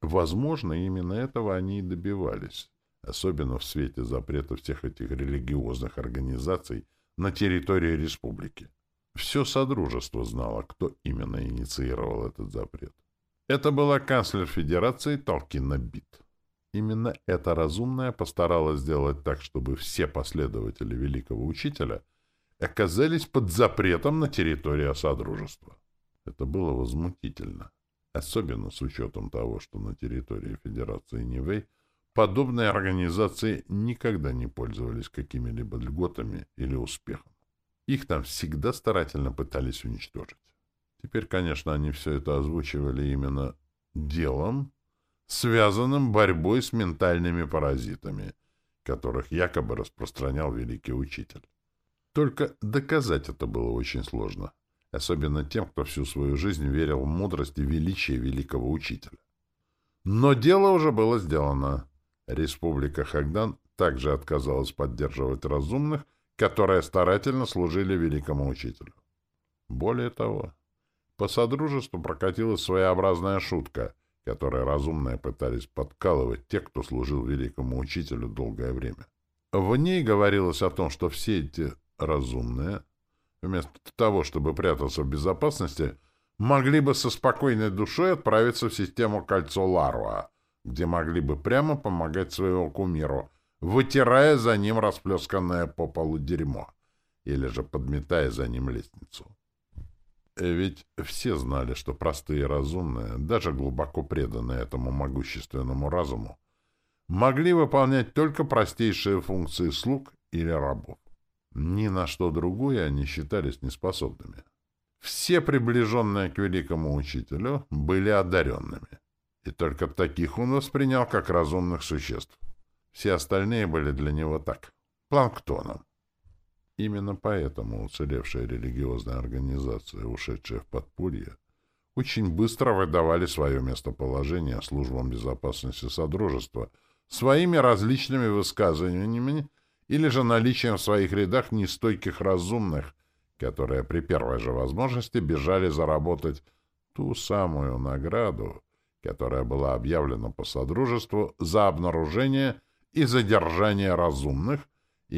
Speaker 1: Возможно, именно этого они и добивались, особенно в свете запрета всех этих религиозных организаций на территории республики. Все Содружество знало, кто именно инициировал этот запрет. Это была канцлер Федерации Толкина Бит. Именно эта разумная постаралась сделать так, чтобы все последователи великого учителя оказались под запретом на территории Содружества. Это было возмутительно. Особенно с учетом того, что на территории Федерации Нивэй подобные организации никогда не пользовались какими-либо льготами или успехом. Их там всегда старательно пытались уничтожить. Теперь, конечно, они все это озвучивали именно делом, связанным борьбой с ментальными паразитами, которых якобы распространял великий учитель. Только доказать это было очень сложно особенно тем, кто всю свою жизнь верил в мудрость и величие великого учителя. Но дело уже было сделано. Республика Хагдан также отказалась поддерживать разумных, которые старательно служили великому учителю. Более того, по Содружеству прокатилась своеобразная шутка, которой разумные пытались подкалывать тех, кто служил великому учителю долгое время. В ней говорилось о том, что все эти разумные — вместо того, чтобы прятаться в безопасности, могли бы со спокойной душой отправиться в систему кольцо Ларуа, где могли бы прямо помогать своему кумиру, вытирая за ним расплесканное по полу дерьмо или же подметая за ним лестницу. Ведь все знали, что простые и разумные, даже глубоко преданные этому могущественному разуму, могли выполнять только простейшие функции слуг или рабов. Ни на что другое они считались неспособными. Все приближенные к великому учителю были одаренными, и только таких он воспринял как разумных существ. Все остальные были для него так, планктоном. Именно поэтому уцелевшие религиозные организации, ушедшие в подполье, очень быстро выдавали свое местоположение службам безопасности Содружества своими различными высказываниями или же наличием в своих рядах нестойких разумных, которые при первой же возможности бежали заработать ту самую награду, которая была объявлена по Содружеству за обнаружение и задержание разумных,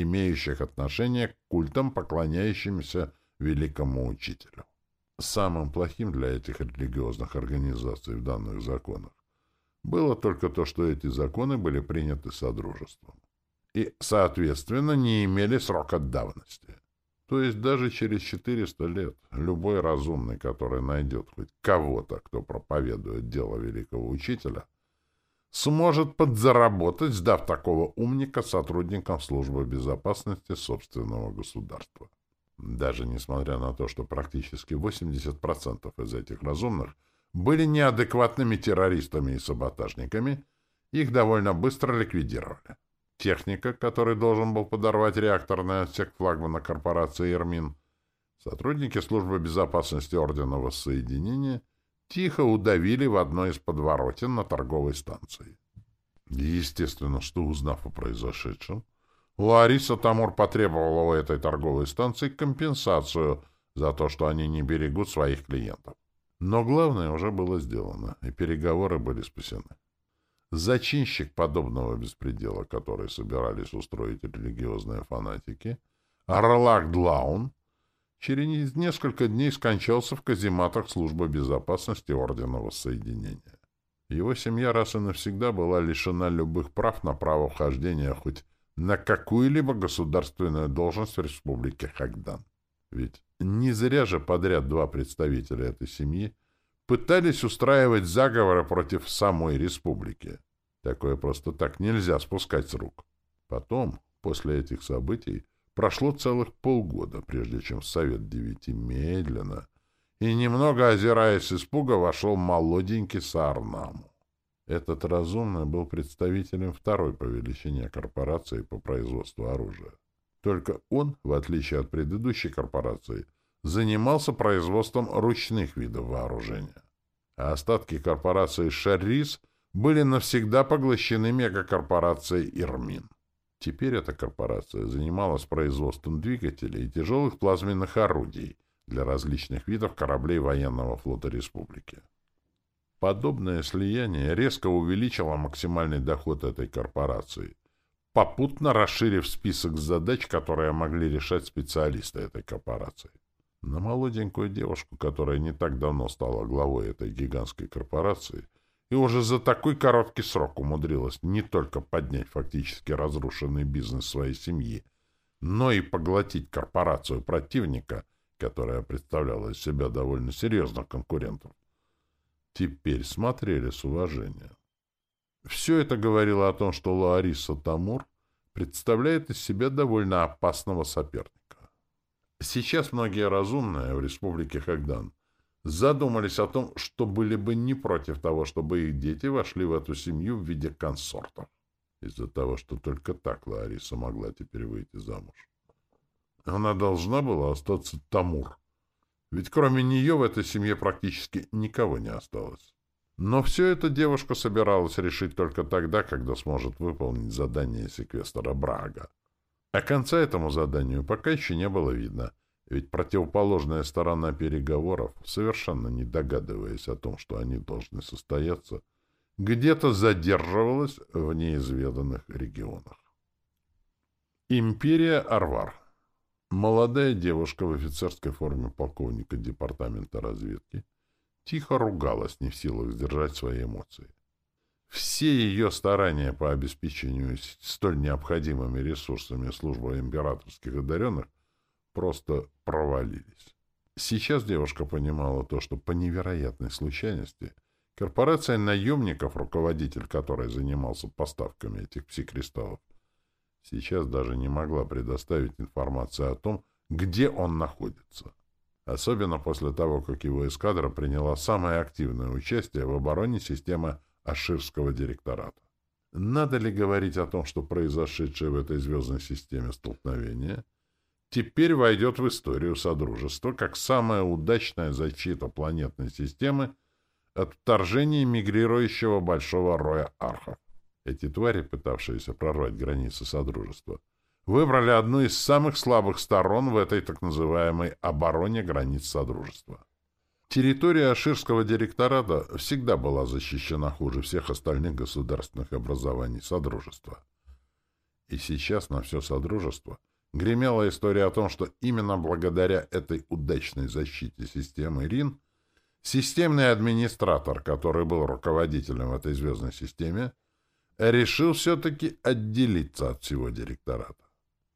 Speaker 1: имеющих отношение к культам, поклоняющимся великому учителю. Самым плохим для этих религиозных организаций в данных законах было только то, что эти законы были приняты Содружеством и, соответственно, не имели срока давности. То есть даже через 400 лет любой разумный, который найдет хоть кого-то, кто проповедует дело великого учителя, сможет подзаработать, сдав такого умника сотрудникам службы безопасности собственного государства. Даже несмотря на то, что практически 80% из этих разумных были неадекватными террористами и саботажниками, их довольно быстро ликвидировали. Техника, который должен был подорвать реакторный отсек флагмана корпорации «Ермин», сотрудники службы безопасности Ордена Воссоединения тихо удавили в одной из подворотен на торговой станции. Естественно, что, узнав о произошедшем, Лариса Тамур потребовала у этой торговой станции компенсацию за то, что они не берегут своих клиентов. Но главное уже было сделано, и переговоры были спасены. Зачинщик подобного беспредела, который собирались устроить религиозные фанатики, Арлак Длаун, через несколько дней скончался в казематах службы безопасности Ордена Воссоединения. Его семья раз и навсегда была лишена любых прав на право вхождения хоть на какую-либо государственную должность в Республике Хагдан. Ведь не зря же подряд два представителя этой семьи пытались устраивать заговоры против самой республики. Такое просто так нельзя спускать с рук. Потом, после этих событий, прошло целых полгода, прежде чем в Совет Девяти медленно и, немного озираясь испуга, вошел молоденький Саарнаму. Этот разумный был представителем второй по величине корпорации по производству оружия. Только он, в отличие от предыдущей корпорации, занимался производством ручных видов вооружения. А остатки корпорации «Шаррис» были навсегда поглощены мегакорпорацией «Ирмин». Теперь эта корпорация занималась производством двигателей и тяжелых плазменных орудий для различных видов кораблей военного флота республики. Подобное слияние резко увеличило максимальный доход этой корпорации, попутно расширив список задач, которые могли решать специалисты этой корпорации. На молоденькую девушку, которая не так давно стала главой этой гигантской корпорации, и уже за такой короткий срок умудрилась не только поднять фактически разрушенный бизнес своей семьи, но и поглотить корпорацию противника, которая представляла из себя довольно серьезных конкурентов. Теперь смотрели с уважением. Все это говорило о том, что Лариса Тамур представляет из себя довольно опасного соперника. Сейчас многие разумные в республике Хагдан задумались о том, что были бы не против того, чтобы их дети вошли в эту семью в виде консортов. Из-за того, что только так Лариса могла теперь выйти замуж. Она должна была остаться Тамур. Ведь кроме нее в этой семье практически никого не осталось. Но все это девушка собиралась решить только тогда, когда сможет выполнить задание секвестора Брага. А конца этому заданию пока еще не было видно — ведь противоположная сторона переговоров, совершенно не догадываясь о том, что они должны состояться, где-то задерживалась в неизведанных регионах. Империя Арвар. Молодая девушка в офицерской форме полковника департамента разведки тихо ругалась, не в силах сдержать свои эмоции. Все ее старания по обеспечению столь необходимыми ресурсами службы императорских одаренных просто провалились. Сейчас девушка понимала то, что по невероятной случайности корпорация наемников, руководитель которой занимался поставками этих пси-кристаллов, сейчас даже не могла предоставить информацию о том, где он находится. Особенно после того, как его эскадра приняла самое активное участие в обороне системы Аширского директората. Надо ли говорить о том, что произошедшее в этой звездной системе столкновение теперь войдет в историю Содружества как самая удачная защита планетной системы от вторжения мигрирующего большого роя архов? Эти твари, пытавшиеся прорвать границы Содружества, выбрали одну из самых слабых сторон в этой так называемой обороне границ Содружества. Территория Аширского директората всегда была защищена хуже всех остальных государственных образований Содружества. И сейчас на все Содружество гремела история о том, что именно благодаря этой удачной защите системы РИН системный администратор, который был руководителем этой звездной системе, решил все-таки отделиться от всего директората.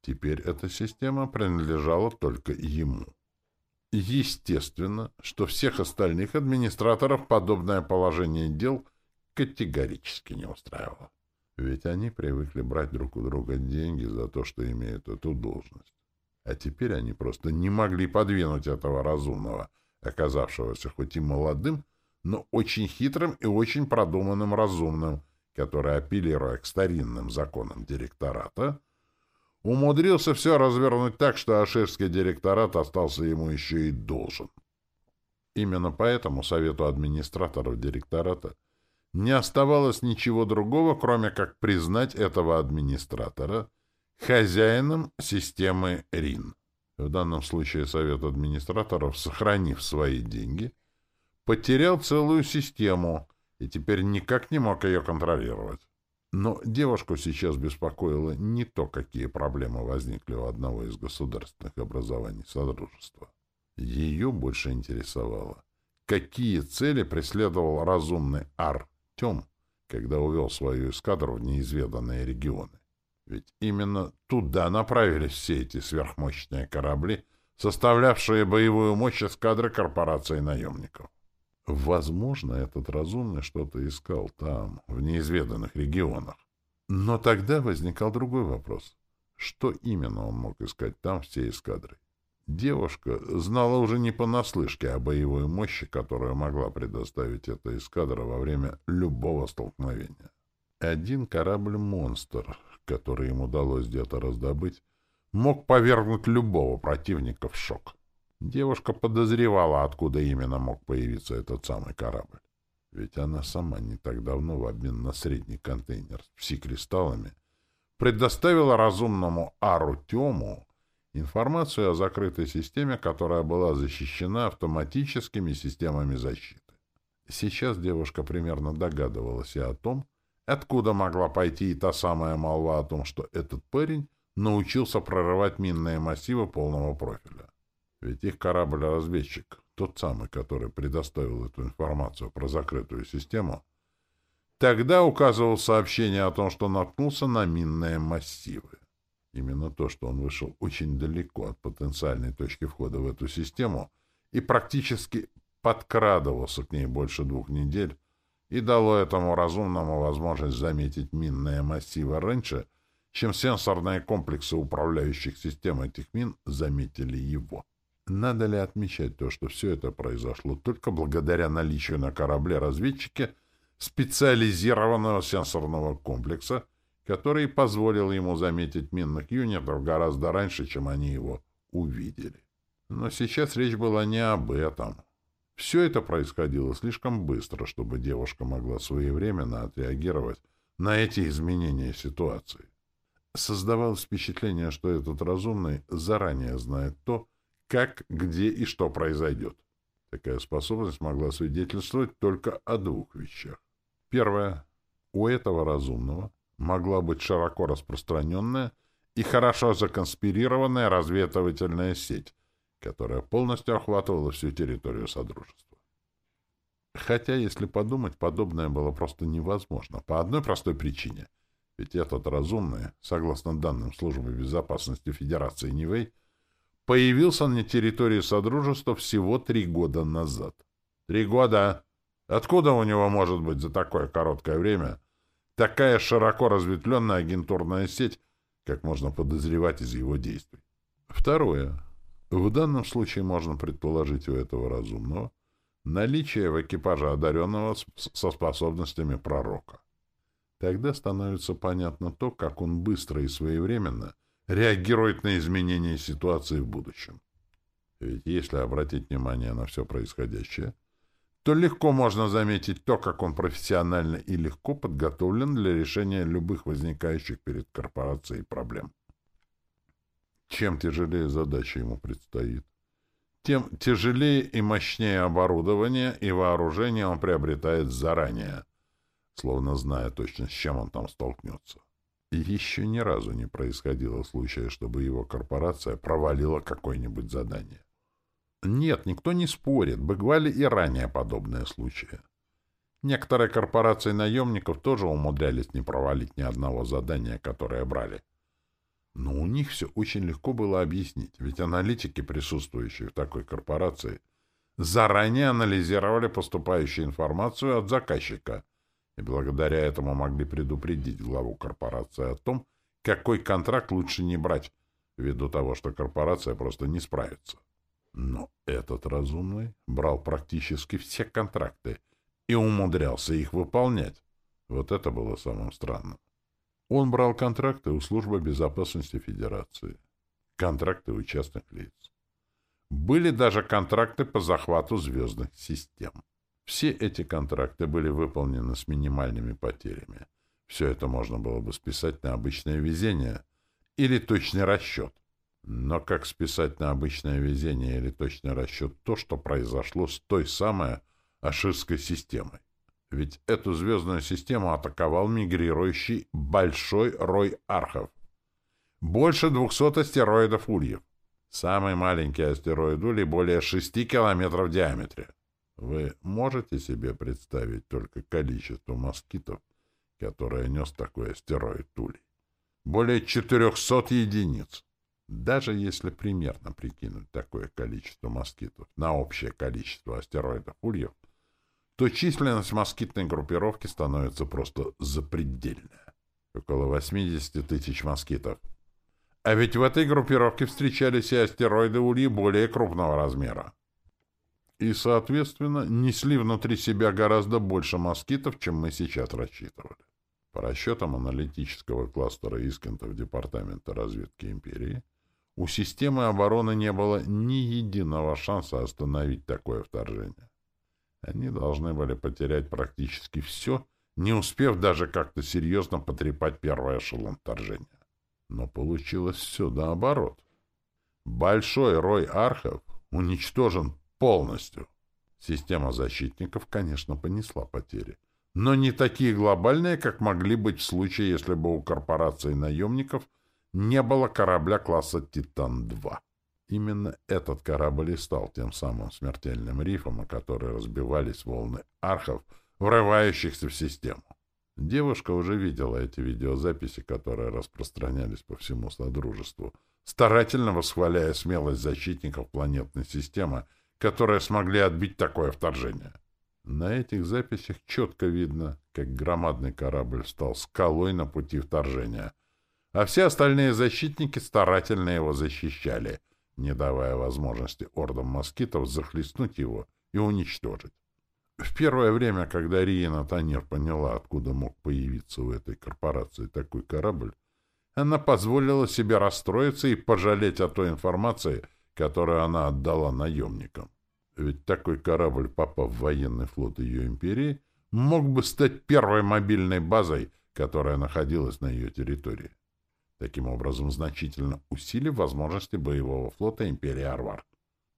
Speaker 1: Теперь эта система принадлежала только ему. Естественно, что всех остальных администраторов подобное положение дел категорически не устраивало. Ведь они привыкли брать друг у друга деньги за то, что имеют эту должность. А теперь они просто не могли подвинуть этого разумного, оказавшегося хоть и молодым, но очень хитрым и очень продуманным разумным, который, апеллируя к старинным законам директората, умудрился все развернуть так, что Аширский директорат остался ему еще и должен. Именно поэтому Совету администраторов директората не оставалось ничего другого, кроме как признать этого администратора хозяином системы РИН. В данном случае Совет администраторов, сохранив свои деньги, потерял целую систему и теперь никак не мог ее контролировать. Но девушку сейчас беспокоило не то, какие проблемы возникли у одного из государственных образований Содружества. Ее больше интересовало, какие цели преследовал разумный Артем, когда увел свою эскадру в неизведанные регионы. Ведь именно туда направились все эти сверхмощные корабли, составлявшие боевую мощь эскадры корпорации наемников. Возможно, этот разумный что-то искал там, в неизведанных регионах. Но тогда возникал другой вопрос. Что именно он мог искать там всей эскадрой? Девушка знала уже не понаслышке о боевой мощи, которую могла предоставить эта эскадра во время любого столкновения. Один корабль-монстр, который им удалось где-то раздобыть, мог повергнуть любого противника в шок. Девушка подозревала, откуда именно мог появиться этот самый корабль. Ведь она сама не так давно в обмен на средний контейнер с пси-кристаллами предоставила разумному Ару Тему информацию о закрытой системе, которая была защищена автоматическими системами защиты. Сейчас девушка примерно догадывалась и о том, откуда могла пойти и та самая молва о том, что этот парень научился прорывать минные массивы полного профиля. Ведь их корабль-разведчик, тот самый, который предоставил эту информацию про закрытую систему, тогда указывал сообщение о том, что наткнулся на минные массивы. Именно то, что он вышел очень далеко от потенциальной точки входа в эту систему и практически подкрадывался к ней больше двух недель, и дало этому разумному возможность заметить минные массивы раньше, чем сенсорные комплексы управляющих систем этих мин заметили его. Надо ли отмечать то, что все это произошло только благодаря наличию на корабле-разведчике специализированного сенсорного комплекса, который позволил ему заметить минных юнитов гораздо раньше, чем они его увидели. Но сейчас речь была не об этом. Все это происходило слишком быстро, чтобы девушка могла своевременно отреагировать на эти изменения ситуации. Создавалось впечатление, что этот разумный заранее знает то, как, где и что произойдет. Такая способность могла свидетельствовать только о двух вещах. Первое. У этого разумного могла быть широко распространенная и хорошо законспирированная разведывательная сеть, которая полностью охватывала всю территорию Содружества. Хотя, если подумать, подобное было просто невозможно, по одной простой причине. Ведь этот разумный, согласно данным Службы безопасности Федерации Нивэй, появился на территории Содружества всего три года назад. Три года! Откуда у него может быть за такое короткое время такая широко разветвленная агентурная сеть, как можно подозревать из его действий? Второе. В данном случае можно предположить у этого разумного наличие в экипаже одаренного со способностями пророка. Тогда становится понятно то, как он быстро и своевременно реагирует на изменения ситуации в будущем. Ведь если обратить внимание на все происходящее, то легко можно заметить то, как он профессионально и легко подготовлен для решения любых возникающих перед корпорацией проблем. Чем тяжелее задача ему предстоит, тем тяжелее и мощнее оборудование и вооружение он приобретает заранее, словно зная точно, с чем он там столкнется. И еще ни разу не происходило случая, чтобы его корпорация провалила какое-нибудь задание. Нет, никто не спорит, бывали и ранее подобные случаи. Некоторые корпорации наемников тоже умудрялись не провалить ни одного задания, которое брали. Но у них все очень легко было объяснить, ведь аналитики, присутствующие в такой корпорации, заранее анализировали поступающую информацию от заказчика и благодаря этому могли предупредить главу корпорации о том, какой контракт лучше не брать, ввиду того, что корпорация просто не справится. Но этот разумный брал практически все контракты и умудрялся их выполнять. Вот это было самым странным. Он брал контракты у Службы безопасности Федерации, контракты у частных лиц. Были даже контракты по захвату звездных систем. Все эти контракты были выполнены с минимальными потерями. Все это можно было бы списать на обычное везение или точный расчет. Но как списать на обычное везение или точный расчет то, что произошло с той самой Аширской системой? Ведь эту звездную систему атаковал мигрирующий большой рой архов. Больше двухсот астероидов ульев. Самый маленький астероид ульи более шести километров в диаметре. Вы можете себе представить только количество москитов, которое нес такой астероид ульи? Более четырехсот единиц. Даже если примерно прикинуть такое количество москитов на общее количество астероидов ульев, то численность москитной группировки становится просто запредельная. Около 80 тысяч москитов. А ведь в этой группировке встречались и астероиды ульи более крупного размера. И, соответственно, несли внутри себя гораздо больше москитов, чем мы сейчас рассчитывали. По расчетам аналитического кластера Искентов Департамента разведки империи, у системы обороны не было ни единого шанса остановить такое вторжение. Они должны были потерять практически все, не успев даже как-то серьезно потрепать первый эшелон вторжения. Но получилось все наоборот. Большой рой архов уничтожен полностью. Система защитников, конечно, понесла потери, но не такие глобальные, как могли быть в случае, если бы у корпорации наемников – не было корабля класса «Титан-2». Именно этот корабль и стал тем самым смертельным рифом, о который разбивались волны архов, врывающихся в систему. Девушка уже видела эти видеозаписи, которые распространялись по всему Содружеству, старательно восхваляя смелость защитников планетной системы, которые смогли отбить такое вторжение. На этих записях четко видно, как громадный корабль стал скалой на пути вторжения, а все остальные защитники старательно его защищали, не давая возможности ордам москитов захлестнуть его и уничтожить. В первое время, когда Риена Танер поняла, откуда мог появиться у этой корпорации такой корабль, она позволила себе расстроиться и пожалеть о той информации, которую она отдала наемникам. Ведь такой корабль, попав в военный флот ее империи, мог бы стать первой мобильной базой, которая находилась на ее территории таким образом значительно усилив возможности боевого флота империи Арвар.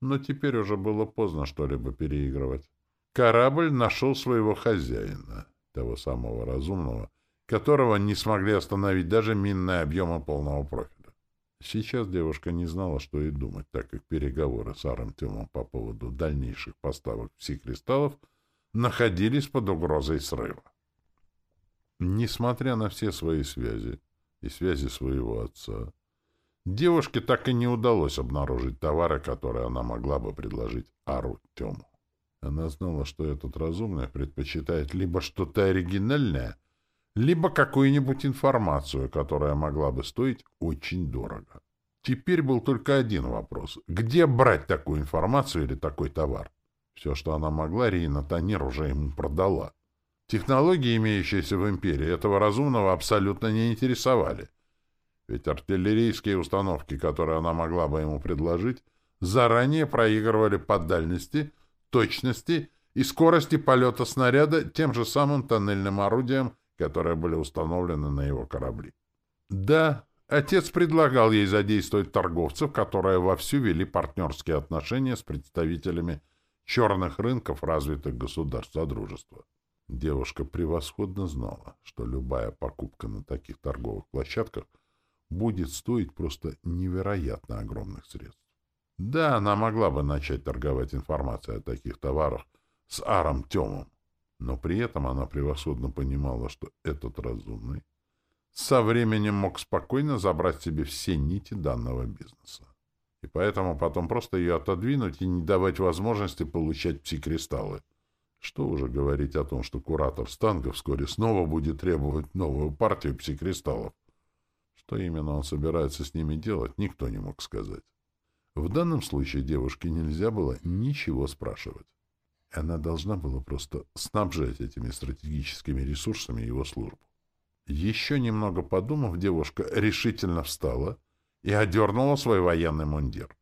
Speaker 1: Но теперь уже было поздно что-либо переигрывать. Корабль нашел своего хозяина, того самого разумного, которого не смогли остановить даже минные объемы полного профиля. Сейчас девушка не знала, что и думать, так как переговоры с Арантемом по поводу дальнейших поставок пси-кристаллов находились под угрозой срыва. Несмотря на все свои связи, и связи своего отца. Девушке так и не удалось обнаружить товары, которые она могла бы предложить Ару Тему. Она знала, что этот разумный предпочитает либо что-то оригинальное, либо какую-нибудь информацию, которая могла бы стоить очень дорого. Теперь был только один вопрос. Где брать такую информацию или такой товар? Все, что она могла, Рина Танир уже ему продала. Технологии, имеющиеся в империи, этого разумного абсолютно не интересовали. Ведь артиллерийские установки, которые она могла бы ему предложить, заранее проигрывали по дальности, точности и скорости полета снаряда тем же самым тоннельным орудиям, которые были установлены на его корабли. Да, отец предлагал ей задействовать торговцев, которые вовсю вели партнерские отношения с представителями черных рынков развитых государств Содружества. Девушка превосходно знала, что любая покупка на таких торговых площадках будет стоить просто невероятно огромных средств. Да, она могла бы начать торговать информацией о таких товарах с Аром Темом, но при этом она превосходно понимала, что этот разумный со временем мог спокойно забрать себе все нити данного бизнеса. И поэтому потом просто ее отодвинуть и не давать возможности получать пси-кристаллы. Что уже говорить о том, что куратор Станга вскоре снова будет требовать новую партию пси-кристаллов. Что именно он собирается с ними делать, никто не мог сказать. В данном случае девушке нельзя было ничего спрашивать. Она должна была просто снабжать этими стратегическими ресурсами его службу. Еще немного подумав, девушка решительно встала и одернула свой военный мундир.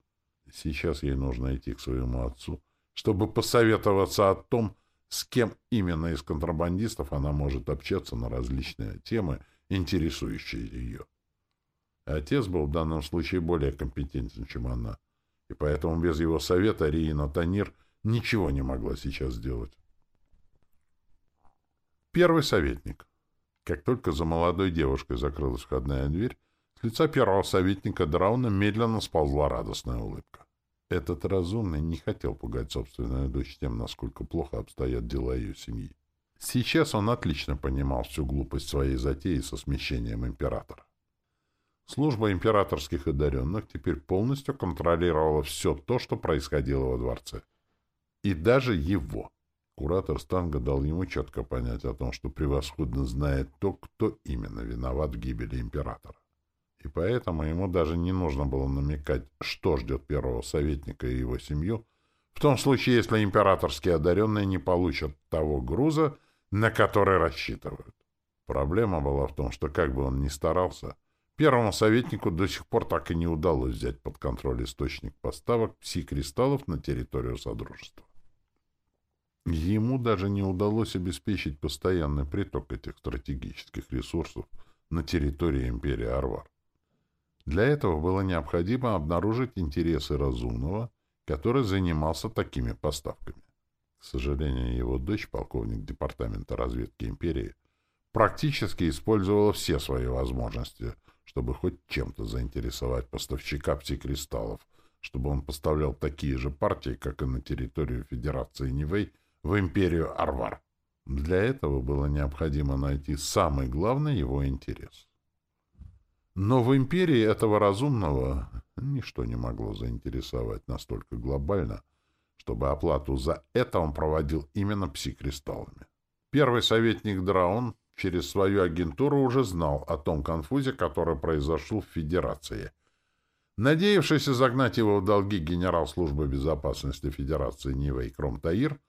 Speaker 1: Сейчас ей нужно идти к своему отцу, чтобы посоветоваться о том, с кем именно из контрабандистов она может общаться на различные темы, интересующие ее. Отец был в данном случае более компетентен, чем она, и поэтому без его совета Риина Танир ничего не могла сейчас сделать. Первый советник. Как только за молодой девушкой закрылась входная дверь, с лица первого советника Драуна медленно сползла радостная улыбка. Этот разумный не хотел пугать собственную дочь тем, насколько плохо обстоят дела ее семьи. Сейчас он отлично понимал всю глупость своей затеи со смещением императора. Служба императорских одаренных теперь полностью контролировала все то, что происходило во дворце. И даже его. Куратор Станга дал ему четко понять о том, что превосходно знает то, кто именно виноват в гибели императора. И поэтому ему даже не нужно было намекать, что ждет первого советника и его семью, в том случае, если императорские одаренные не получат того груза, на который рассчитывают. Проблема была в том, что как бы он ни старался, Первому советнику до сих пор так и не удалось взять под контроль источник поставок пси-кристаллов на территорию Содружества. Ему даже не удалось обеспечить постоянный приток этих стратегических ресурсов на территории империи Арвар. Для этого было необходимо обнаружить интересы разумного, который занимался такими поставками. К сожалению, его дочь, полковник департамента разведки империи, практически использовала все свои возможности — чтобы хоть чем-то заинтересовать поставщика пси-кристаллов, чтобы он поставлял такие же партии, как и на территорию Федерации Нивэй, в империю Арвар. Для этого было необходимо найти самый главный его интерес. Но в империи этого разумного ничто не могло заинтересовать настолько глобально, чтобы оплату за это он проводил именно пси-кристаллами. Первый советник Драун через свою агентуру уже знал о том конфузе, который произошел в Федерации. Надеявшийся загнать его в долги генерал службы безопасности Федерации Нивэй Кромтаир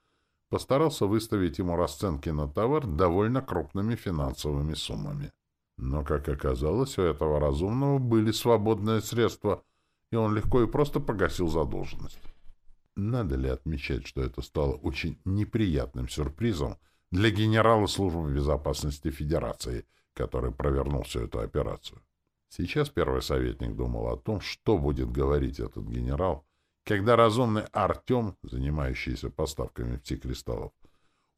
Speaker 1: постарался выставить ему расценки на товар довольно крупными финансовыми суммами. Но, как оказалось, у этого разумного были свободные средства, и он легко и просто погасил задолженность. Надо ли отмечать, что это стало очень неприятным сюрпризом — для генерала службы безопасности Федерации, который провернул всю эту операцию. Сейчас первый советник думал о том, что будет говорить этот генерал, когда разумный Артем, занимающийся поставками пси-кристаллов,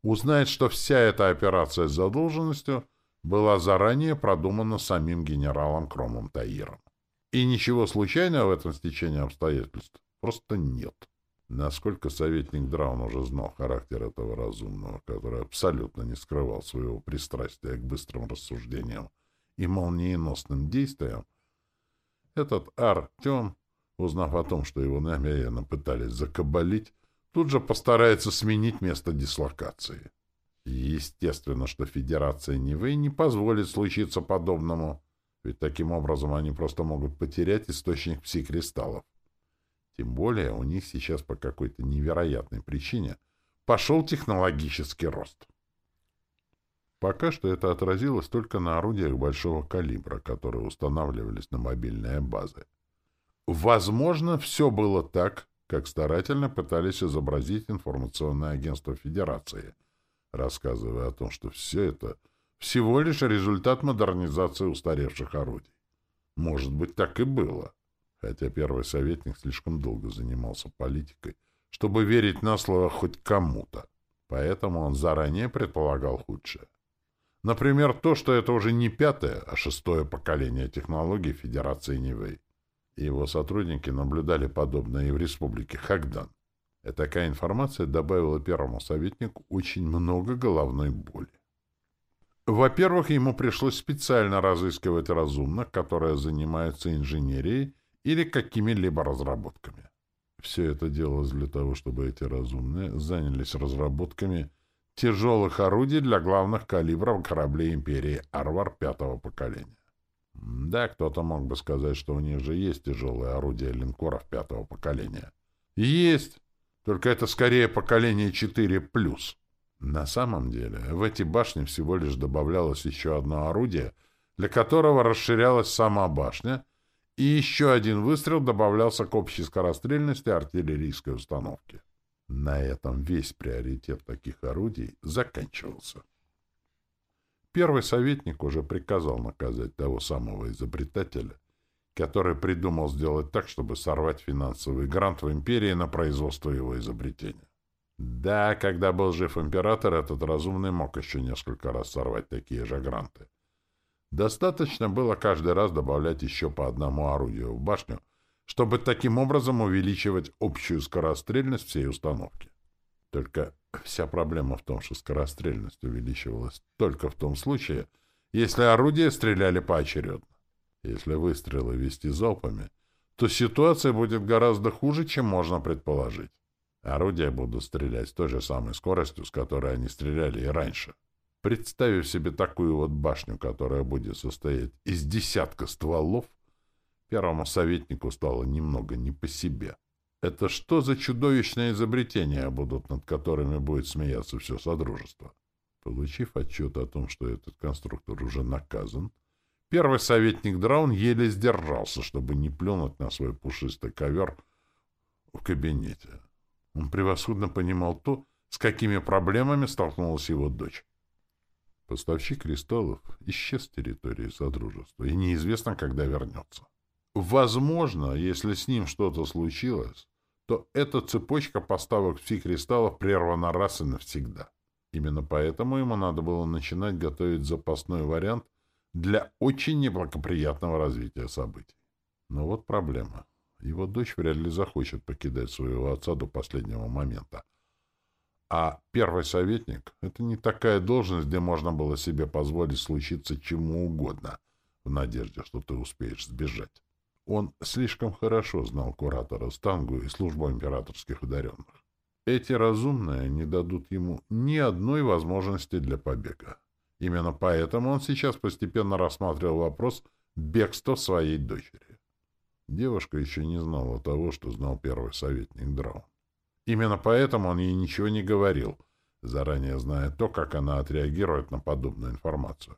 Speaker 1: узнает, что вся эта операция с задолженностью была заранее продумана самим генералом Кромом Таиром. И ничего случайного в этом стечении обстоятельств просто нет. Насколько советник Драун уже знал характер этого разумного, который абсолютно не скрывал своего пристрастия к быстрым рассуждениям и молниеносным действиям, Этот Артем, узнав о том, что его намеренно пытались закабалить, тут же постарается сменить место дислокации. Естественно, что Федерация Нивы не позволит случиться подобному, ведь таким образом они просто могут потерять источник пси-кристаллов. Тем более у них сейчас по какой-то невероятной причине пошел технологический рост. Пока что это отразилось только на орудиях большого калибра, которые устанавливались на мобильные базы. Возможно, все было так, как старательно пытались изобразить информационное агентство Федерации, рассказывая о том, что все это всего лишь результат модернизации устаревших орудий. Может быть, так и было, хотя первый советник слишком долго занимался политикой, чтобы верить на слово хоть кому-то, поэтому он заранее предполагал худшее. Например, то, что это уже не пятое, а шестое поколение технологий Федерации Нивэй. Его сотрудники наблюдали подобное и в республике Хагдан. И такая информация добавила первому советнику очень много головной боли. Во-первых, ему пришлось специально разыскивать разумных, которые занимаются инженерией или какими-либо разработками. Все это делалось для того, чтобы эти разумные занялись разработками тяжелых орудий для главных калибров кораблей империи Арвар пятого поколения. Да, кто-то мог бы сказать, что у них же есть тяжелые орудия линкоров пятого поколения. Есть, только это скорее поколение 4+. На самом деле, в эти башни всего лишь добавлялось еще одно орудие, для которого расширялась сама башня, и еще один выстрел добавлялся к общей скорострельности артиллерийской установки. На этом весь приоритет таких орудий заканчивался. Первый советник уже приказал наказать того самого изобретателя, который придумал сделать так, чтобы сорвать финансовый грант в империи на производство его изобретения. Да, когда был жив император, этот разумный мог еще несколько раз сорвать такие же гранты. Достаточно было каждый раз добавлять еще по одному орудию в башню, чтобы таким образом увеличивать общую скорострельность всей установки. Только вся проблема в том, что скорострельность увеличивалась только в том случае, если орудия стреляли поочередно. Если выстрелы вести залпами, то ситуация будет гораздо хуже, чем можно предположить. Орудия будут стрелять с той же самой скоростью, с которой они стреляли и раньше. Представив себе такую вот башню, которая будет состоять из десятка стволов, Первому советнику стало немного не по себе. Это что за чудовищные изобретения будут, над которыми будет смеяться все Содружество? Получив отчет о том, что этот конструктор уже наказан, первый советник Драун еле сдержался, чтобы не плюнуть на свой пушистый ковер в кабинете. Он превосходно понимал то, с какими проблемами столкнулась его дочь. Поставщик кристаллов исчез с территории Содружества, и неизвестно, когда вернется. Возможно, если с ним что-то случилось, то эта цепочка поставок пси-кристаллов прервана раз и навсегда. Именно поэтому ему надо было начинать готовить запасной вариант для очень неблагоприятного развития событий. Но вот проблема. Его дочь вряд ли захочет покидать своего отца до последнего момента. А первый советник — это не такая должность, где можно было себе позволить случиться чему угодно, в надежде, что ты успеешь сбежать. Он слишком хорошо знал куратора Стангу и службу императорских одаренных. Эти разумные не дадут ему ни одной возможности для побега. Именно поэтому он сейчас постепенно рассматривал вопрос бегства своей дочери. Девушка еще не знала того, что знал первый советник Драун. Именно поэтому он ей ничего не говорил, заранее зная то, как она отреагирует на подобную информацию.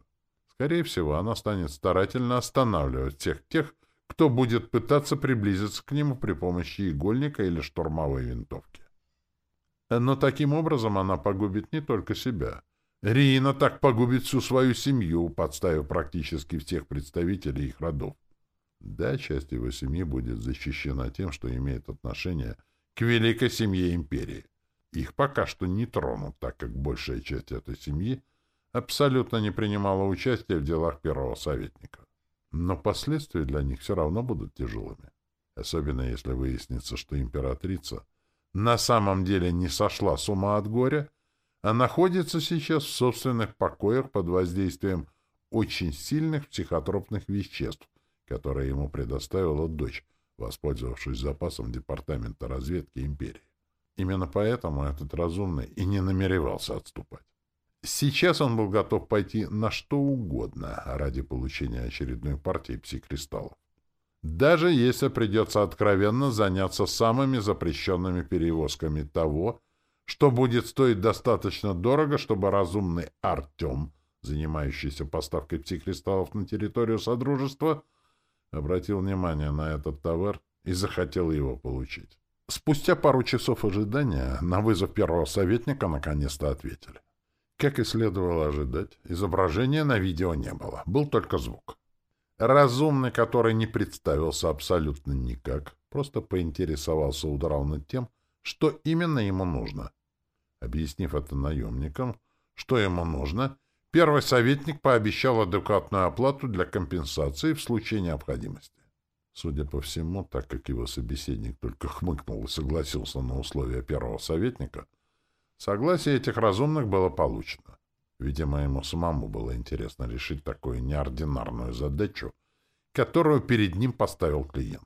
Speaker 1: Скорее всего, она станет старательно останавливать всех тех, кто будет пытаться приблизиться к нему при помощи игольника или штурмовой винтовки. Но таким образом она погубит не только себя. Рина так погубит всю свою семью, подставив практически всех представителей их родов. Да, часть его семьи будет защищена тем, что имеет отношение к великой семье империи. Их пока что не тронут, так как большая часть этой семьи абсолютно не принимала участия в делах первого советника. Но последствия для них все равно будут тяжелыми. Особенно если выяснится, что императрица на самом деле не сошла с ума от горя, а находится сейчас в собственных покоях под воздействием очень сильных психотропных веществ, которое ему предоставила дочь, воспользовавшись запасом Департамента разведки империи. Именно поэтому этот разумный и не намеревался отступать. Сейчас он был готов пойти на что угодно ради получения очередной партии пси-кристаллов. Даже если придется откровенно заняться самыми запрещенными перевозками того, что будет стоить достаточно дорого, чтобы разумный Артем, занимающийся поставкой пси-кристаллов на территорию Содружества, обратил внимание на этот товар и захотел его получить. Спустя пару часов ожидания на вызов первого советника наконец-то ответили. Как и следовало ожидать, изображения на видео не было, был только звук. Разумный, который не представился абсолютно никак, просто поинтересовался у Драуна тем, что именно ему нужно. Объяснив это наемникам, что ему нужно, первый советник пообещал адекватную оплату для компенсации в случае необходимости. Судя по всему, так как его собеседник только хмыкнул и согласился на условия первого советника, Согласие этих разумных было получено. Видимо, ему самому было интересно решить такую неординарную задачу, которую перед ним поставил клиент.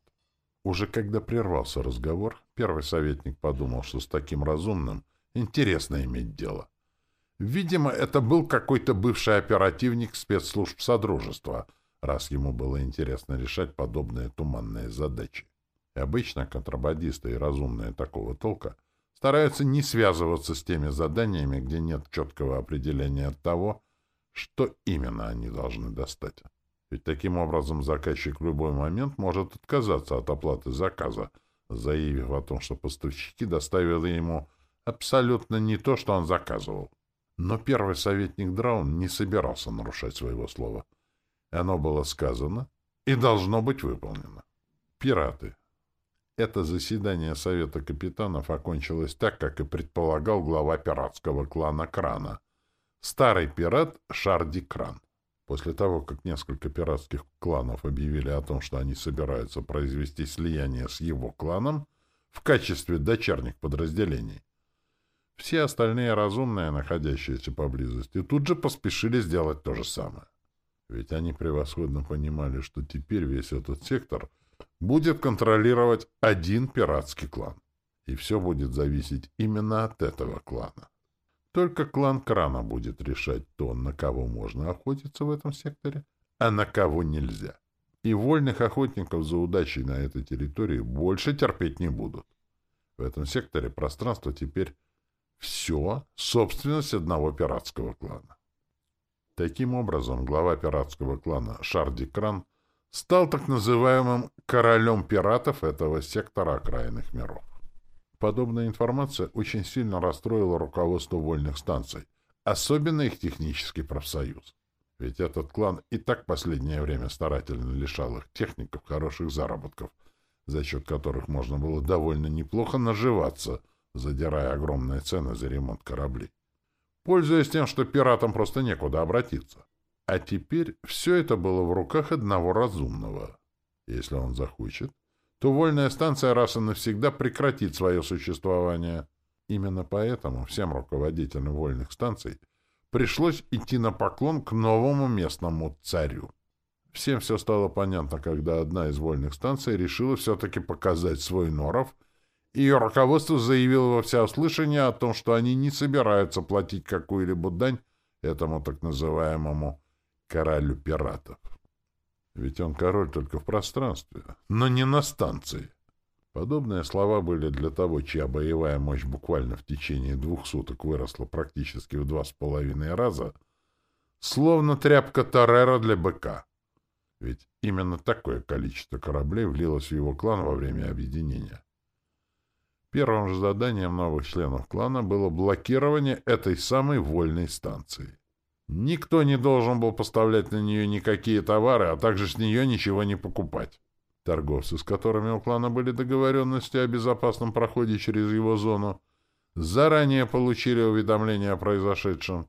Speaker 1: Уже когда прервался разговор, первый советник подумал, что с таким разумным интересно иметь дело. Видимо, это был какой-то бывший оперативник спецслужб Содружества, раз ему было интересно решать подобные туманные задачи. И обычно контрабандисты и разумные такого толка — стараются не связываться с теми заданиями, где нет четкого определения того, что именно они должны достать. Ведь таким образом заказчик в любой момент может отказаться от оплаты заказа, заявив о том, что поставщики доставили ему абсолютно не то, что он заказывал. Но первый советник Драун не собирался нарушать своего слова. Оно было сказано и должно быть выполнено. Пираты. Это заседание Совета капитанов окончилось так, как и предполагал глава пиратского клана Крана. Старый пират Шарди Кран. После того, как несколько пиратских кланов объявили о том, что они собираются произвести слияние с его кланом в качестве дочерних подразделений, все остальные разумные, находящиеся поблизости, тут же поспешили сделать то же самое. Ведь они превосходно понимали, что теперь весь этот сектор — будет контролировать один пиратский клан. И все будет зависеть именно от этого клана. Только клан Крана будет решать то, на кого можно охотиться в этом секторе, а на кого нельзя. И вольных охотников за удачей на этой территории больше терпеть не будут. В этом секторе пространство теперь все собственность одного пиратского клана. Таким образом, глава пиратского клана Шарди Кран стал так называемым королем пиратов этого сектора окраинных миров. Подобная информация очень сильно расстроила руководство вольных станций, особенно их технический профсоюз. Ведь этот клан и так последнее время старательно лишал их техников хороших заработков, за счет которых можно было довольно неплохо наживаться, задирая огромные цены за ремонт кораблей. Пользуясь тем, что пиратам просто некуда обратиться. А теперь все это было в руках одного разумного. Если он захочет, то вольная станция раз и навсегда прекратит свое существование. Именно поэтому всем руководителям вольных станций пришлось идти на поклон к новому местному царю. Всем все стало понятно, когда одна из вольных станций решила все-таки показать свой норов, ее руководство заявило во всеуслышание о том, что они не собираются платить какую-либо дань этому так называемому королю пиратов. Ведь он король только в пространстве, но не на станции. Подобные слова были для того, чья боевая мощь буквально в течение двух суток выросла практически в два с половиной раза, словно тряпка Тореро для быка. Ведь именно такое количество кораблей влилось в его клан во время объединения. Первым же заданием новых членов клана было блокирование этой самой вольной станции. Никто не должен был поставлять на нее никакие товары, а также с нее ничего не покупать. Торговцы, с которыми у клана были договоренности о безопасном проходе через его зону, заранее получили уведомление о произошедшем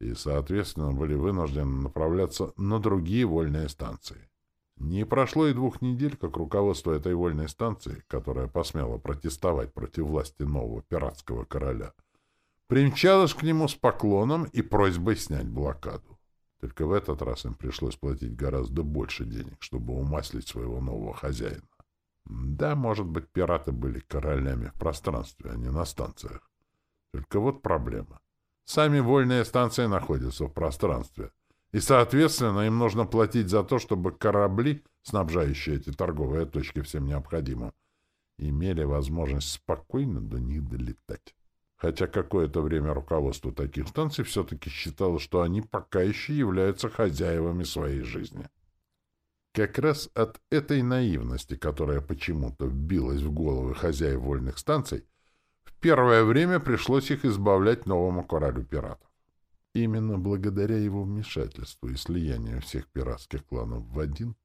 Speaker 1: и, соответственно, были вынуждены направляться на другие вольные станции. Не прошло и двух недель, как руководство этой вольной станции, которая посмела протестовать против власти нового пиратского короля, примчалась к нему с поклоном и просьбой снять блокаду. Только в этот раз им пришлось платить гораздо больше денег, чтобы умаслить своего нового хозяина. Да, может быть, пираты были королями в пространстве, а не на станциях. Только вот проблема. Сами вольные станции находятся в пространстве, и, соответственно, им нужно платить за то, чтобы корабли, снабжающие эти торговые точки всем необходимым, имели возможность спокойно до них долетать. Хотя какое-то время руководство таких станций все-таки считало, что они пока еще являются хозяевами своей жизни. Как раз от этой наивности, которая почему-то вбилась в головы хозяев вольных станций, в первое время пришлось их избавлять новому королю пиратов. Именно благодаря его вмешательству и слиянию всех пиратских кланов в один,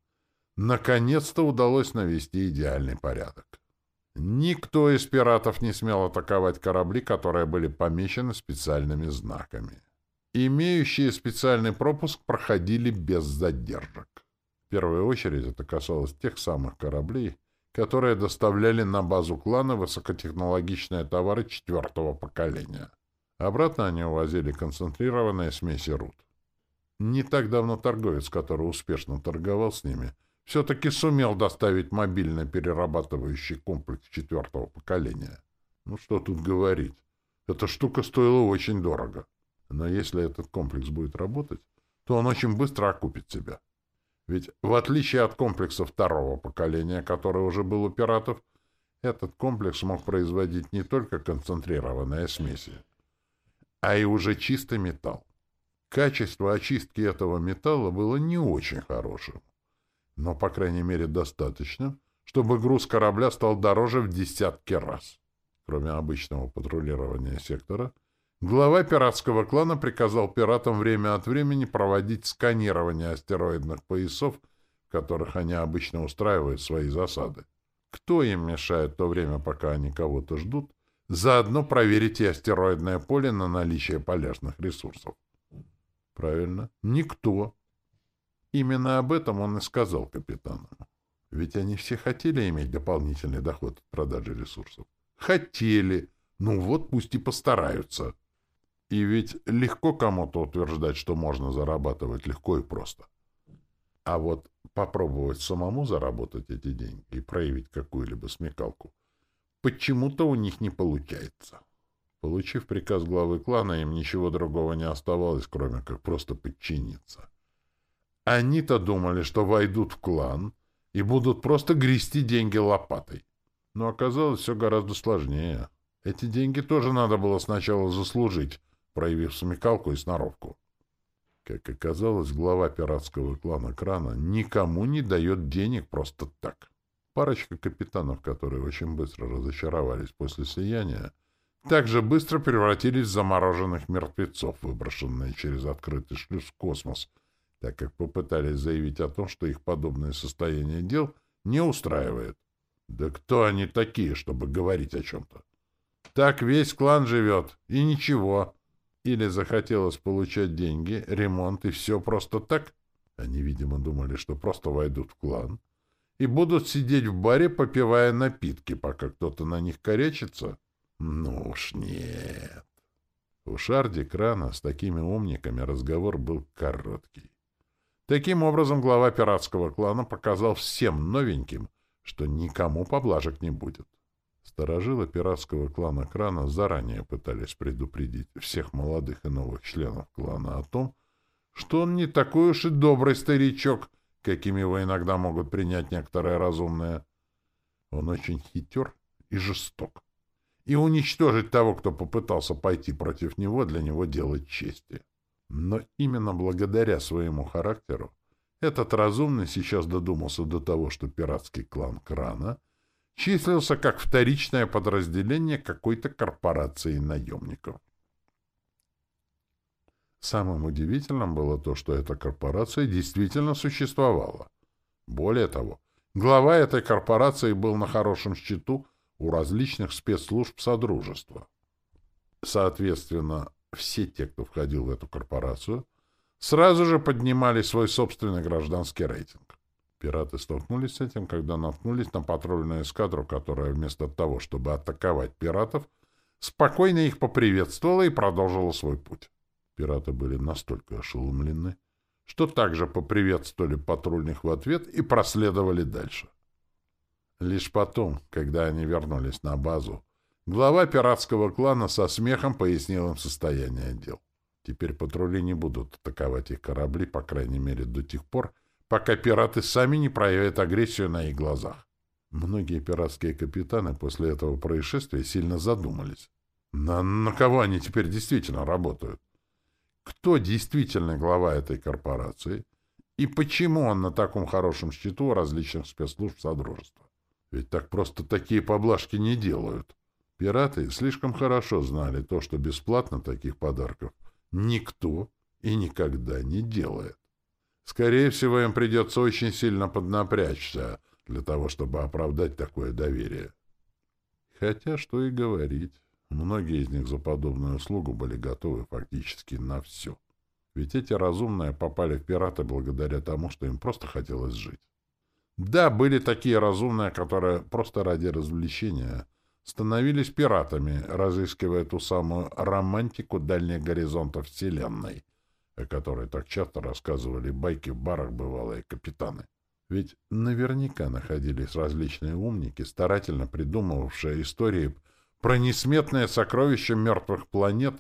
Speaker 1: наконец-то удалось навести идеальный порядок. Никто из пиратов не смел атаковать корабли, которые были помечены специальными знаками. Имеющие специальный пропуск проходили без задержек. В первую очередь это касалось тех самых кораблей, которые доставляли на базу клана высокотехнологичные товары четвертого поколения. Обратно они увозили концентрированные смеси руд. Не так давно торговец, который успешно торговал с ними, все-таки сумел доставить мобильно перерабатывающий комплекс четвертого поколения. Ну что тут говорить, эта штука стоила очень дорого. Но если этот комплекс будет работать, то он очень быстро окупит себя. Ведь в отличие от комплекса второго поколения, который уже был у пиратов, этот комплекс мог производить не только концентрированные смеси, а и уже чистый металл. Качество очистки этого металла было не очень хорошим, но, по крайней мере, достаточно, чтобы груз корабля стал дороже в десятки раз. Кроме обычного патрулирования сектора, Глава пиратского клана приказал пиратам время от времени проводить сканирование астероидных поясов, в которых они обычно устраивают свои засады. Кто им мешает то время, пока они кого-то ждут, заодно проверить и астероидное поле на наличие полезных ресурсов? Правильно, никто. Именно об этом он и сказал капитану. Ведь они все хотели иметь дополнительный доход от продажи ресурсов. Хотели. Ну вот пусть и постараются. И ведь легко кому-то утверждать, что можно зарабатывать легко и просто. А вот попробовать самому заработать эти деньги и проявить какую-либо смекалку почему-то у них не получается. Получив приказ главы клана, им ничего другого не оставалось, кроме как просто подчиниться. Они-то думали, что войдут в клан и будут просто грести деньги лопатой. Но оказалось все гораздо сложнее. Эти деньги тоже надо было сначала заслужить, проявив смекалку и сноровку. Как оказалось, глава пиратского клана Крана никому не дает денег просто так. Парочка капитанов, которые очень быстро разочаровались после слияния, также быстро превратились в замороженных мертвецов, выброшенные через открытый шлюз в космос, так как попытались заявить о том, что их подобное состояние дел не устраивает. Да кто они такие, чтобы говорить о чем-то? Так весь клан живет, и ничего. Или захотелось получать деньги, ремонт и все просто так? Они, видимо, думали, что просто войдут в клан и будут сидеть в баре, попивая напитки, пока кто-то на них корячится? Ну уж нет. У Шарди Крана с такими умниками разговор был короткий. Таким образом, глава пиратского клана показал всем новеньким, что никому поблажек не будет. Сторожилы пиратского клана Крана заранее пытались предупредить всех молодых и новых членов клана о том, что он не такой уж и добрый старичок, каким его иногда могут принять некоторые разумные. Он очень хитер и жесток. И уничтожить того, кто попытался пойти против него, для него делать чести. Но именно благодаря своему характеру этот разумный сейчас додумался до того, что пиратский клан Крана — числился как вторичное подразделение какой-то корпорации наемников. Самым удивительным было то, что эта корпорация действительно существовала. Более того, глава этой корпорации был на хорошем счету у различных спецслужб Содружества. Соответственно, все те, кто входил в эту корпорацию, сразу же поднимали свой собственный гражданский рейтинг. Пираты столкнулись с этим, когда наткнулись на патрульную эскадру, которая вместо того, чтобы атаковать пиратов, спокойно их поприветствовала и продолжила свой путь. Пираты были настолько ошеломлены, что также поприветствовали патрульных в ответ и проследовали дальше. Лишь потом, когда они вернулись на базу, глава пиратского клана со смехом пояснил им состояние дел. Теперь патрули не будут атаковать их корабли, по крайней мере, до тех пор, пока пираты сами не проявят агрессию на их глазах. Многие пиратские капитаны после этого происшествия сильно задумались. На, на кого они теперь действительно работают? Кто действительно глава этой корпорации? И почему он на таком хорошем счету у различных спецслужб Содружества? Ведь так просто такие поблажки не делают. Пираты слишком хорошо знали то, что бесплатно таких подарков никто и никогда не делает. Скорее всего, им придется очень сильно поднапрячься для того, чтобы оправдать такое доверие. Хотя, что и говорить, многие из них за подобную услугу были готовы фактически на все. Ведь эти разумные попали в пираты благодаря тому, что им просто хотелось жить. Да, были такие разумные, которые просто ради развлечения становились пиратами, разыскивая ту самую романтику дальних горизонтов Вселенной, о которой так часто рассказывали байки в барах бывалые капитаны. Ведь наверняка находились различные умники, старательно придумывавшие истории про несметное сокровище мертвых планет,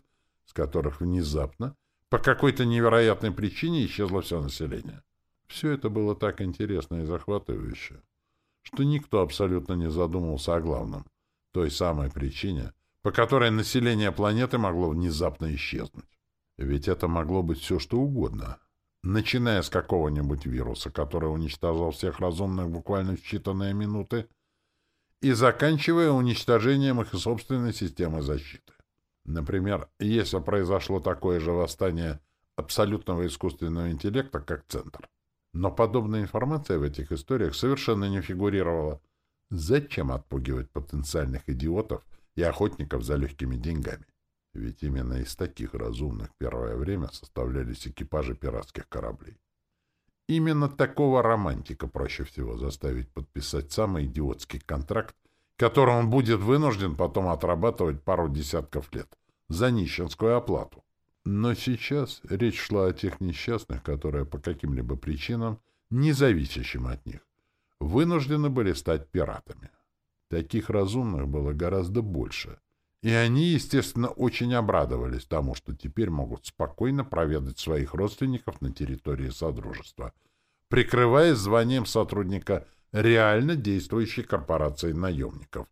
Speaker 1: с которых внезапно, по какой-то невероятной причине, исчезло все население. Все это было так интересно и захватывающе, что никто абсолютно не задумывался о главном, той самой причине, по которой население планеты могло внезапно исчезнуть. Ведь это могло быть все, что угодно, начиная с какого-нибудь вируса, который уничтожал всех разумных буквально в считанные минуты, и заканчивая уничтожением их собственной системы защиты. Например, если произошло такое же восстание абсолютного искусственного интеллекта, как Центр. Но подобная информация в этих историях совершенно не фигурировала. Зачем отпугивать потенциальных идиотов и охотников за легкими деньгами? Ведь именно из таких разумных первое время составлялись экипажи пиратских кораблей. Именно такого романтика проще всего заставить подписать самый идиотский контракт, который он будет вынужден потом отрабатывать пару десятков лет за нищенскую оплату. Но сейчас речь шла о тех несчастных, которые по каким-либо причинам, не зависящим от них, вынуждены были стать пиратами. Таких разумных было гораздо больше — и они, естественно, очень обрадовались тому, что теперь могут спокойно проведать своих родственников на территории Содружества, прикрываясь званием сотрудника реально действующей корпорации наемников,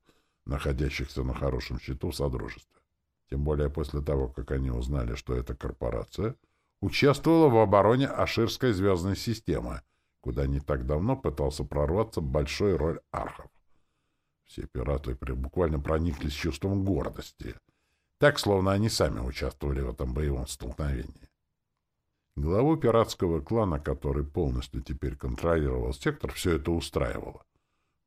Speaker 1: находящихся на хорошем счету в Содружестве. Тем более после того, как они узнали, что эта корпорация участвовала в обороне Аширской звездной системы, куда не так давно пытался прорваться большой роль архов. Все пираты буквально прониклись чувством гордости. Так, словно они сами участвовали в этом боевом столкновении. Главу пиратского клана, который полностью теперь контролировал сектор, все это устраивало.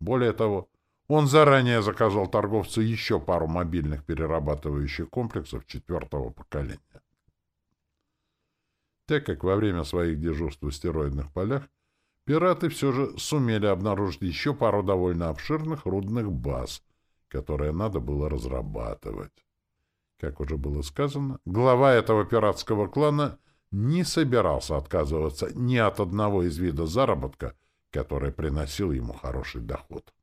Speaker 1: Более того, он заранее заказал торговцу еще пару мобильных перерабатывающих комплексов четвертого поколения. Так как во время своих дежурств в стероидных полях пираты все же сумели обнаружить еще пару довольно обширных рудных баз, которые надо было разрабатывать. Как уже было сказано, глава этого пиратского клана не собирался отказываться ни от одного из видов заработка, который приносил ему хороший доход.